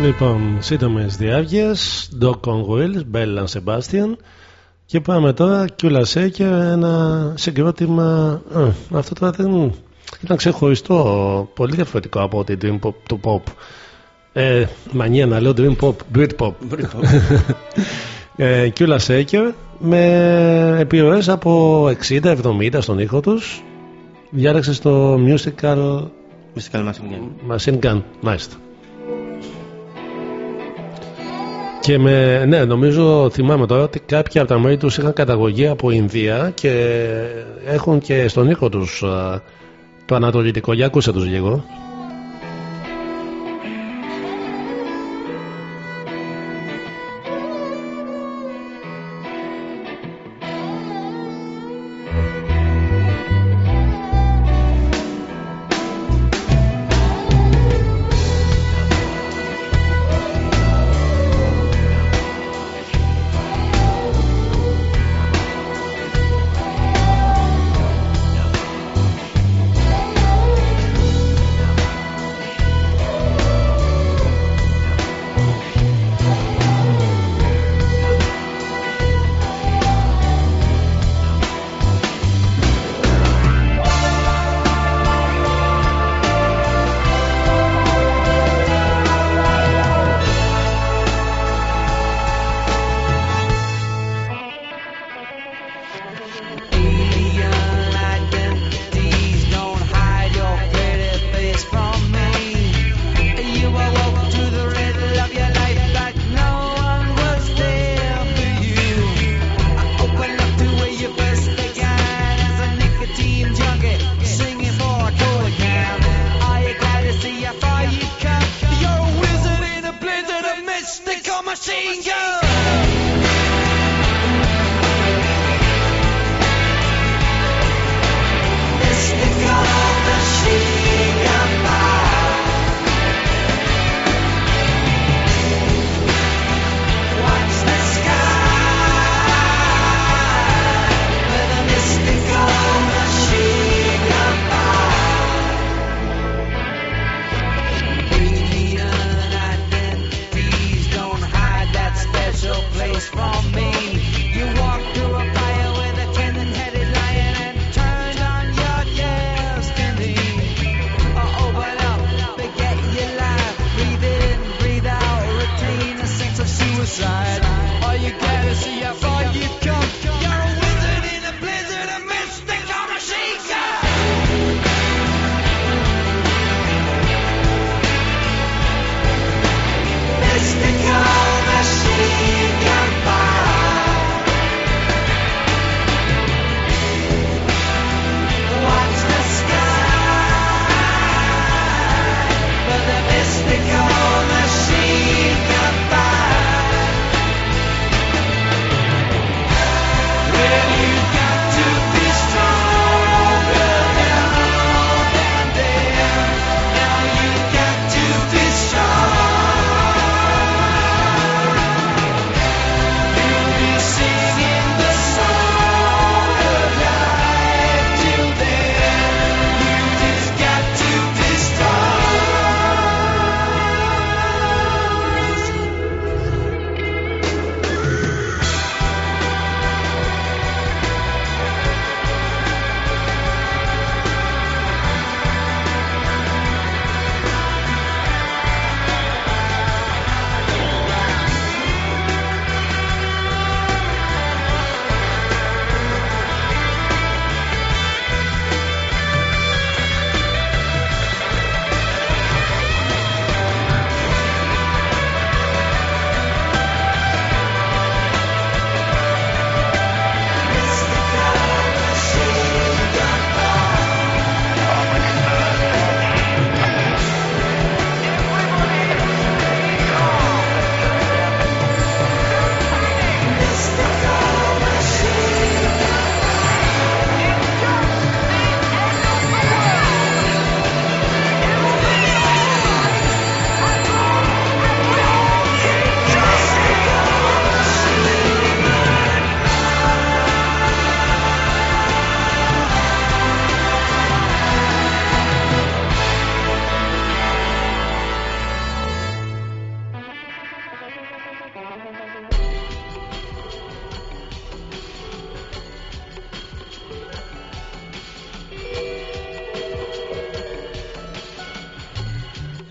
Λοιπόν, σύντομες διάρκειες. Doc on Wheels, Bell and Sebastian. Και πάμε τώρα, Κιούλα Σέκερ, ένα συγκρότημα. ε, αυτό τώρα δεν. ήταν ξεχωριστό, πολύ διαφορετικό από την Dream Pop του Pop. Ε, μανία να λέω Dream Pop, Brit Pop. ε, Κιούλα Σέκερ με επιρροές από 60-70 στον ήχο τους. Διάλεξε στο musical Mystical Machine Gun. Machine Gun, μάλιστα. Και με, ναι, νομίζω θυμάμαι τώρα ότι κάποια από τα μέρη τους είχαν καταγωγή από Ινδία και έχουν και στον ήχο τους α, το ανατολικό. Για ακούστε τους λίγο.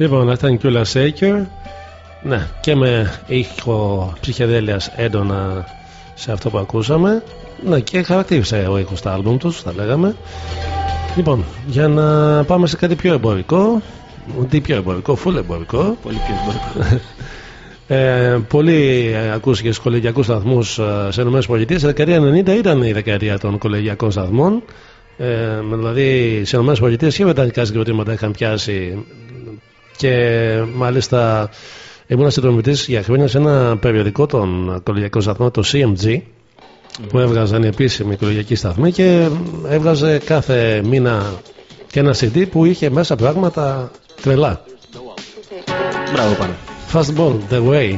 Λοιπόν, αυτά είναι Κιούλα Σέικερ. Ναι, και με ήχο ψυχεδέλειας έντονα σε αυτό που ακούσαμε. Ναι, και χαρακτήρισε ο ήχος στα άλμπουμ τους, θα λέγαμε. Λοιπόν, για να πάμε σε κάτι πιο εμπορικό. Τι πιο εμπορικό, φουλ εμπορικό. Πολύ πιο εμπορικό. Ε, πολύ ε, ακούστηκε στου κολεγιακούς σταθμούς ε, σε ΗΠΑ. Η δεκαετία 90 ήταν η δεκαετία των κολεγιακών σταθμών. Ε, δηλαδή σε ΗΠΑ και βρετανικά συγκροτήματα είχαν πιάσει και μάλιστα ήμουν συνδρομητής για χρόνια σε ένα περιοδικό των κολεγιακών σταθμών, το CMG, που έβγαζαν οι επίσημοι κολεγιακοί σταθμοί και έβγαζε κάθε μήνα και ένα CD που είχε μέσα πράγματα τρελά. Μπράβο πάνω. Fastball, The Way.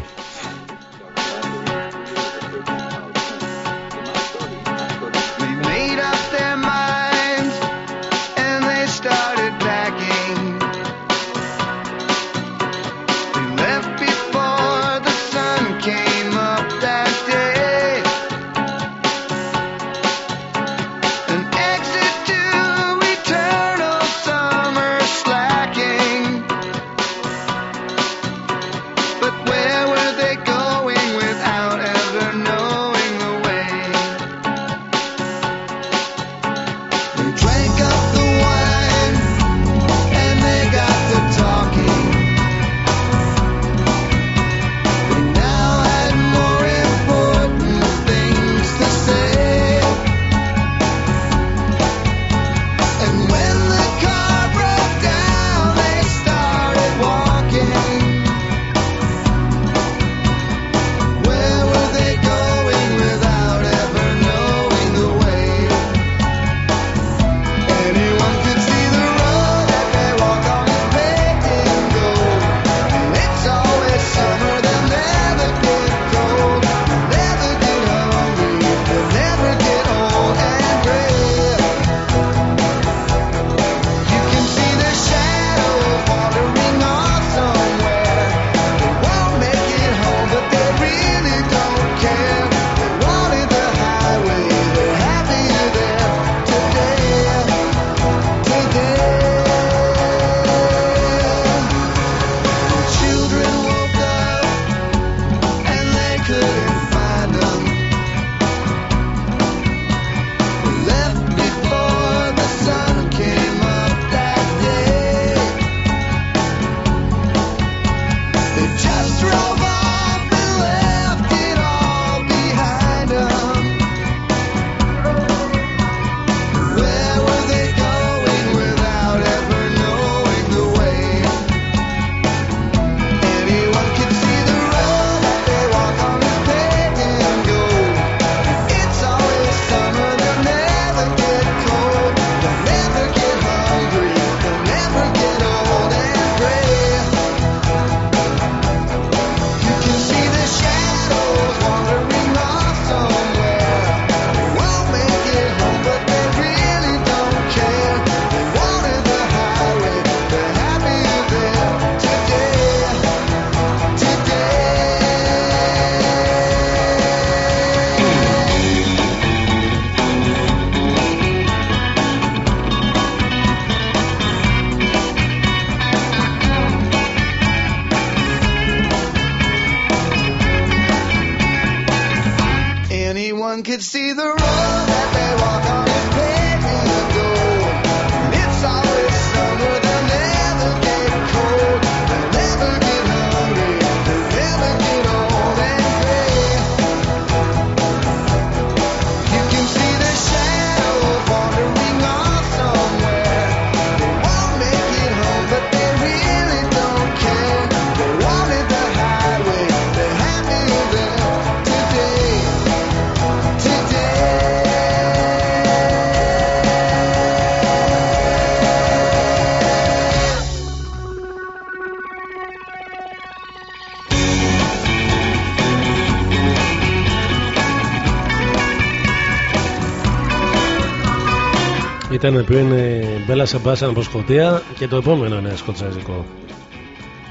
Ήταν πριν η Μπέλα Σεμπάσαν από Σκωτία και το επόμενο είναι σκοτσέζικο.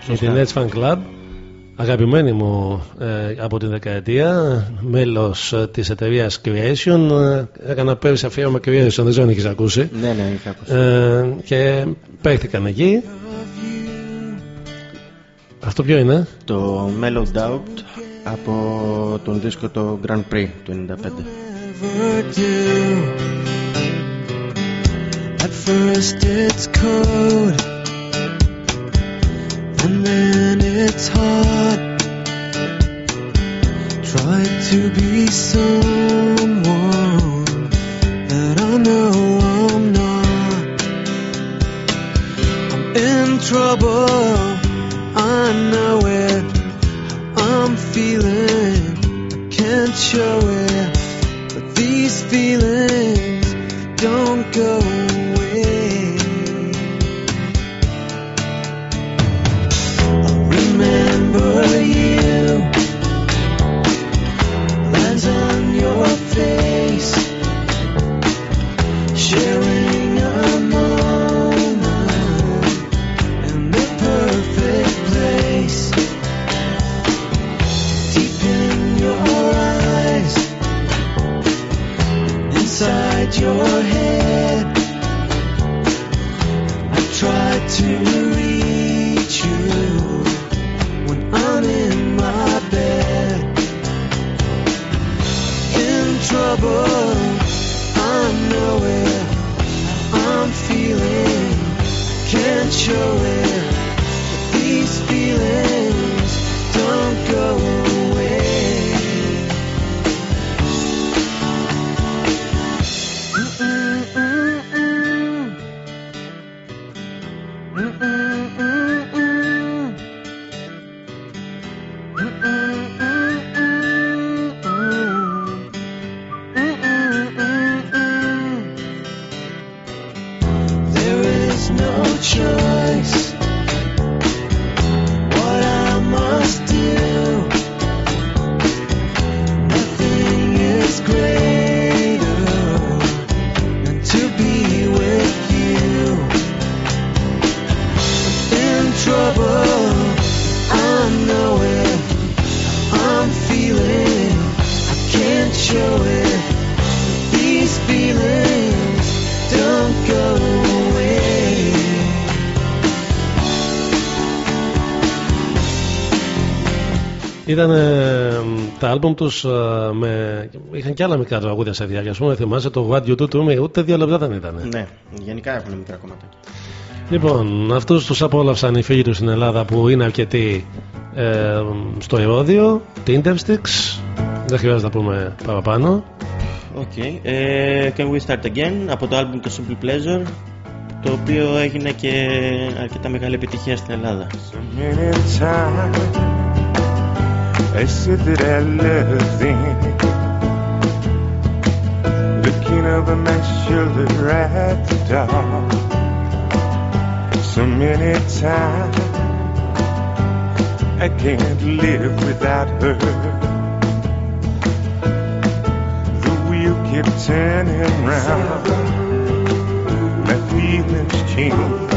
Με Σωστά. την Edge Fan Club, αγαπημένη μου ε, από την δεκαετία, μέλος ε, της εταιρείας Creation. Ε, έκανα πέρυσι αφιέρωμα Creation, δεν ξέρω αν έχεις ακούσει. Ναι, ναι, είχα ακούσει. Ε, και παίχτηκαν εκεί. Αυτό ποιο είναι; Το Mellow Doubt από τον δίσκο το Grand Prix του 95. first its code. Ήταν ε, τα άλμπουμ τους ε, με... είχαν και άλλα μικρά τραγούδια σε διάρκεια. Ας πούμε θυμάσαι το What You Do To Me, ούτε δύο λεπτά δεν ήταν. Ναι, γενικά έχουν μικρά κομμάτια. Λοιπόν, αυτούς τους απόλαυσαν οι φίλοι τους στην Ελλάδα που είναι αρκετοί ε, στο Ηρόδιο, Tindersticks, δεν χρειάζεται να πούμε παραπάνω. Okay. Ε, can we start again από το album το Simple Pleasure το οποίο έγινε και αρκετά μεγάλη επιτυχία στην Ελλάδα. Many times I said that I loved them. Looking over my shoulder at the dark. So many times I can't live without her. The wheel kept turning round. My feelings changed.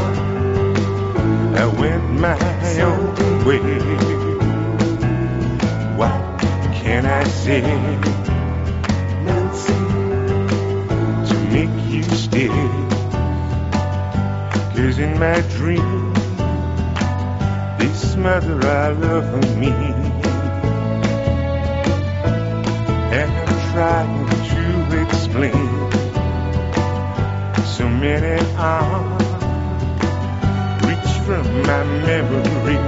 I went my own way. Can I say to make you stay? Cause in my dream, this mother I love of me. And I'm trying to explain so many arms reach from my memory.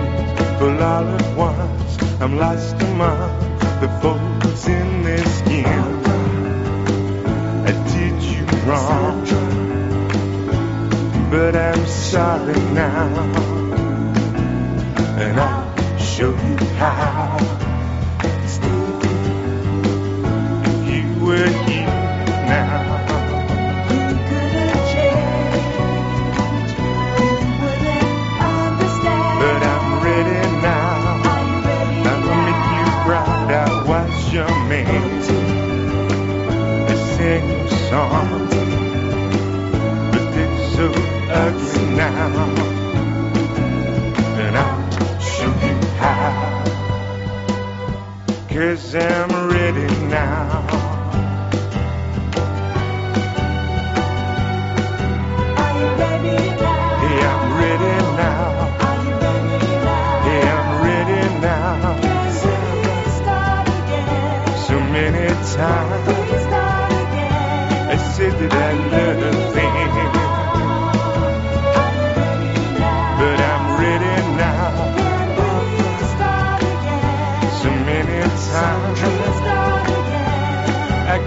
But all at once, I'm lost among the folds in their skin. I did you wrong, but I'm sorry now, and I'll show you how. Cause I'm ready now. Are you ready now? Yeah, I'm ready now. Are you ready now? Yeah, I'm ready now. We can start again. So many times. We start again. I said that I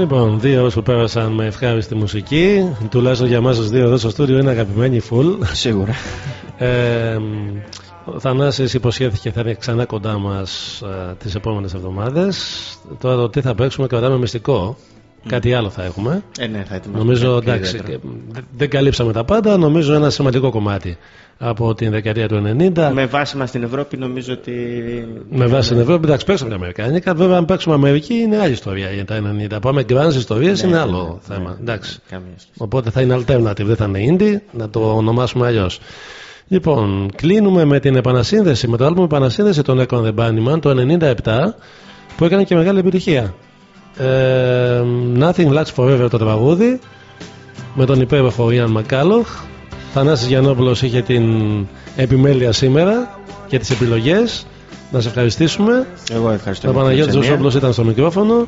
Λοιπόν, δύο ώρες που πέρασαν με ευχάριστη μουσική. Τουλάχιστον για εμάς τους δύο εδώ στο στούντιο είναι αγαπημένοι full. Σίγουρα. Ε, ο Θανάσης υποσχέθηκε θα είναι ξανά κοντά μας ε, τις επόμενες εβδομάδες. Τώρα το τι θα παίξουμε κρατάμε μυστικό. Κάτι άλλο θα έχουμε. Ε, ναι, θα ετοιμάσουμε Νομίζω κάτι πιο εντάξει, ιδιαίτερο. και δεν- δεν καλύψαμε τα πάντα. Νομίζω ένα σημαντικό κομμάτι από την δεκαετία του 90. Με βάση μας στην Ευρώπη νομίζω ότι... Με βάση την Ευρώπη, εντάξει, παίξαμε τα Αμερικάνικα. Βέβαια, αν παίξουμε Αμερική είναι άλλη ιστορία για τα 90. Πάμε γκράνς ιστορίες Ναι, είναι ναι, άλλο ναι, θέμα. ναι, εντάξει. καμία σχέση. Οπότε θα είναι alternative, δεν θα είναι indie, να το ονομάσουμε αλλιώς. Λοιπόν, κλείνουμε με την επανασύνδεση, με το άλμπουμ επανασύνδεση των Echo and the Bunnymen το 97 που έκανε και μεγάλη επιτυχία. Ε, Nothing Lasts Forever το τραγούδι με τον υπέροχο Ian McCulloch. Θανάσης Γιαννόπουλος είχε την επιμέλεια σήμερα και τις επιλογές. Να σε ευχαριστήσουμε. Εγώ ευχαριστώ. Ο για την Παναγιώτης φιλοξενία. Ζωσόπουλος ήταν στο μικρόφωνο.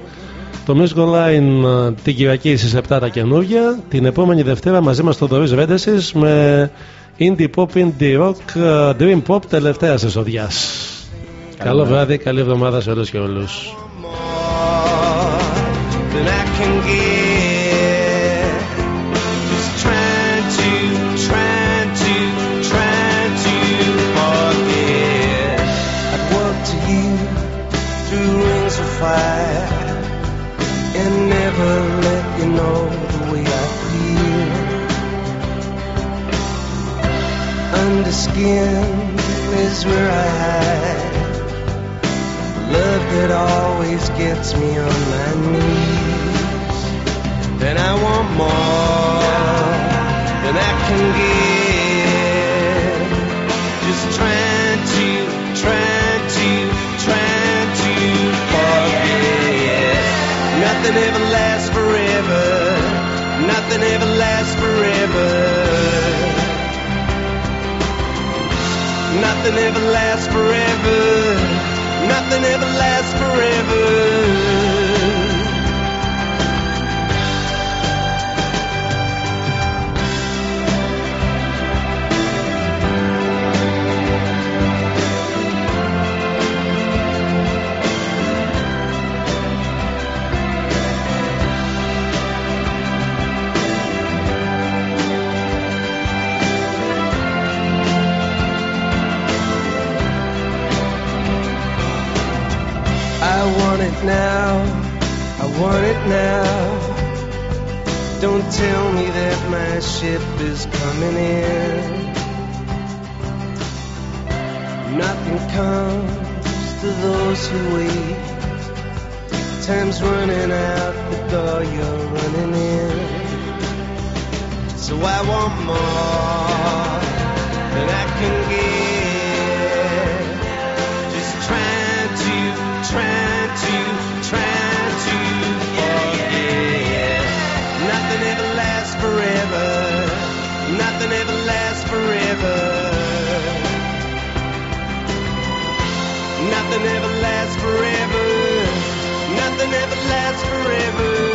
Το Music Online ε, την Κυριακή στις 7 τα καινούργια. Την επόμενη Δευτέρα μαζί μας το Δωρής Ρέντεσης με Indie Pop, Indie Rock, ε, Dream Pop τελευταία εσοδιάς. Καλό βράδυ, καλή εβδομάδα σε όλους και όλους. Skin is where I hide. Love that always gets me on my knees. Then I want more than I can give. Just trying to, trying to, trying to forget. Nothing ever lasts forever. Nothing ever lasts forever. Nothing ever lasts forever. Nothing ever lasts forever. Now. I want it now. Don't tell me that my ship is coming in. Nothing comes to those who wait. Time's running out the door you're running in. So I want more than I can get. Nothing ever lasts forever. Nothing ever lasts forever.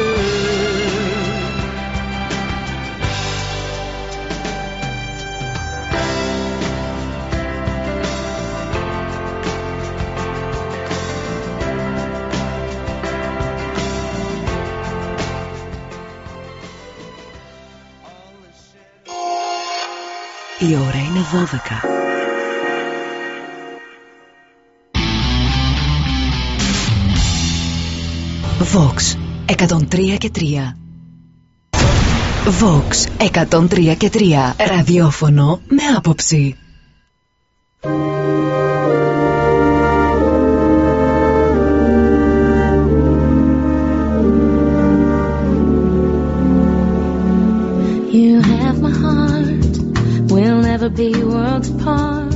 Η ώρα είναι 12. Vox 103 και 3 Vox 103 και 3 Ραδιόφωνο με άποψη You have my heart. We'll never be worlds apart.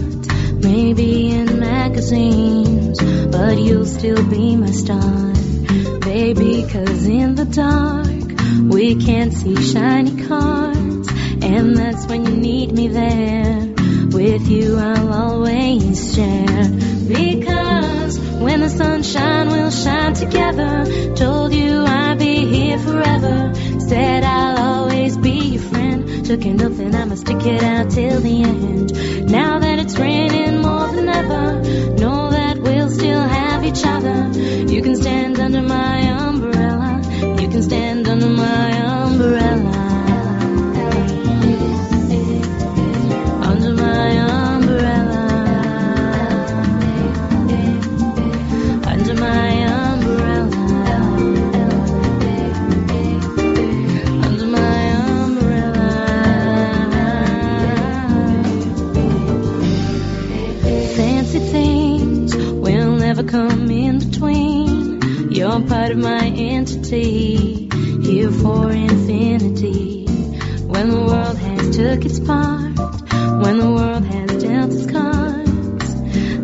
Maybe in magazines, but you'll still be my star. Cause in the dark, We can't see shiny cars, and that's when you need me there. With you, I'll always share. Because when the sunshine will shine together, told you I'd be here forever. Said I'll always be your friend. Took an and I'ma stick it out till the end. Now that it's raining more than ever, know that we'll still have each other. You can stand under my umbrella. Can stand under my umbrella. Under my umbrella. Under my umbrella. Under my umbrella. Fancy things will never come. You're part of my entity, here for infinity. When the world has took its part, when the world has dealt its cards,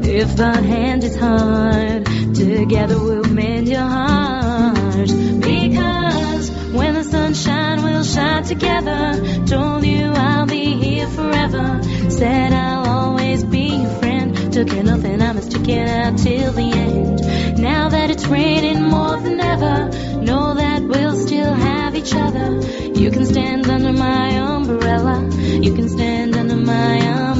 if the hand is hard, together we'll mend your heart. Because when the sunshine will shine together, told you I'll be here forever. Said I'll took enough and I must a it out till the end. Now that it's raining more than ever, know that we'll still have each other. You can stand under my umbrella. You can stand under my umbrella.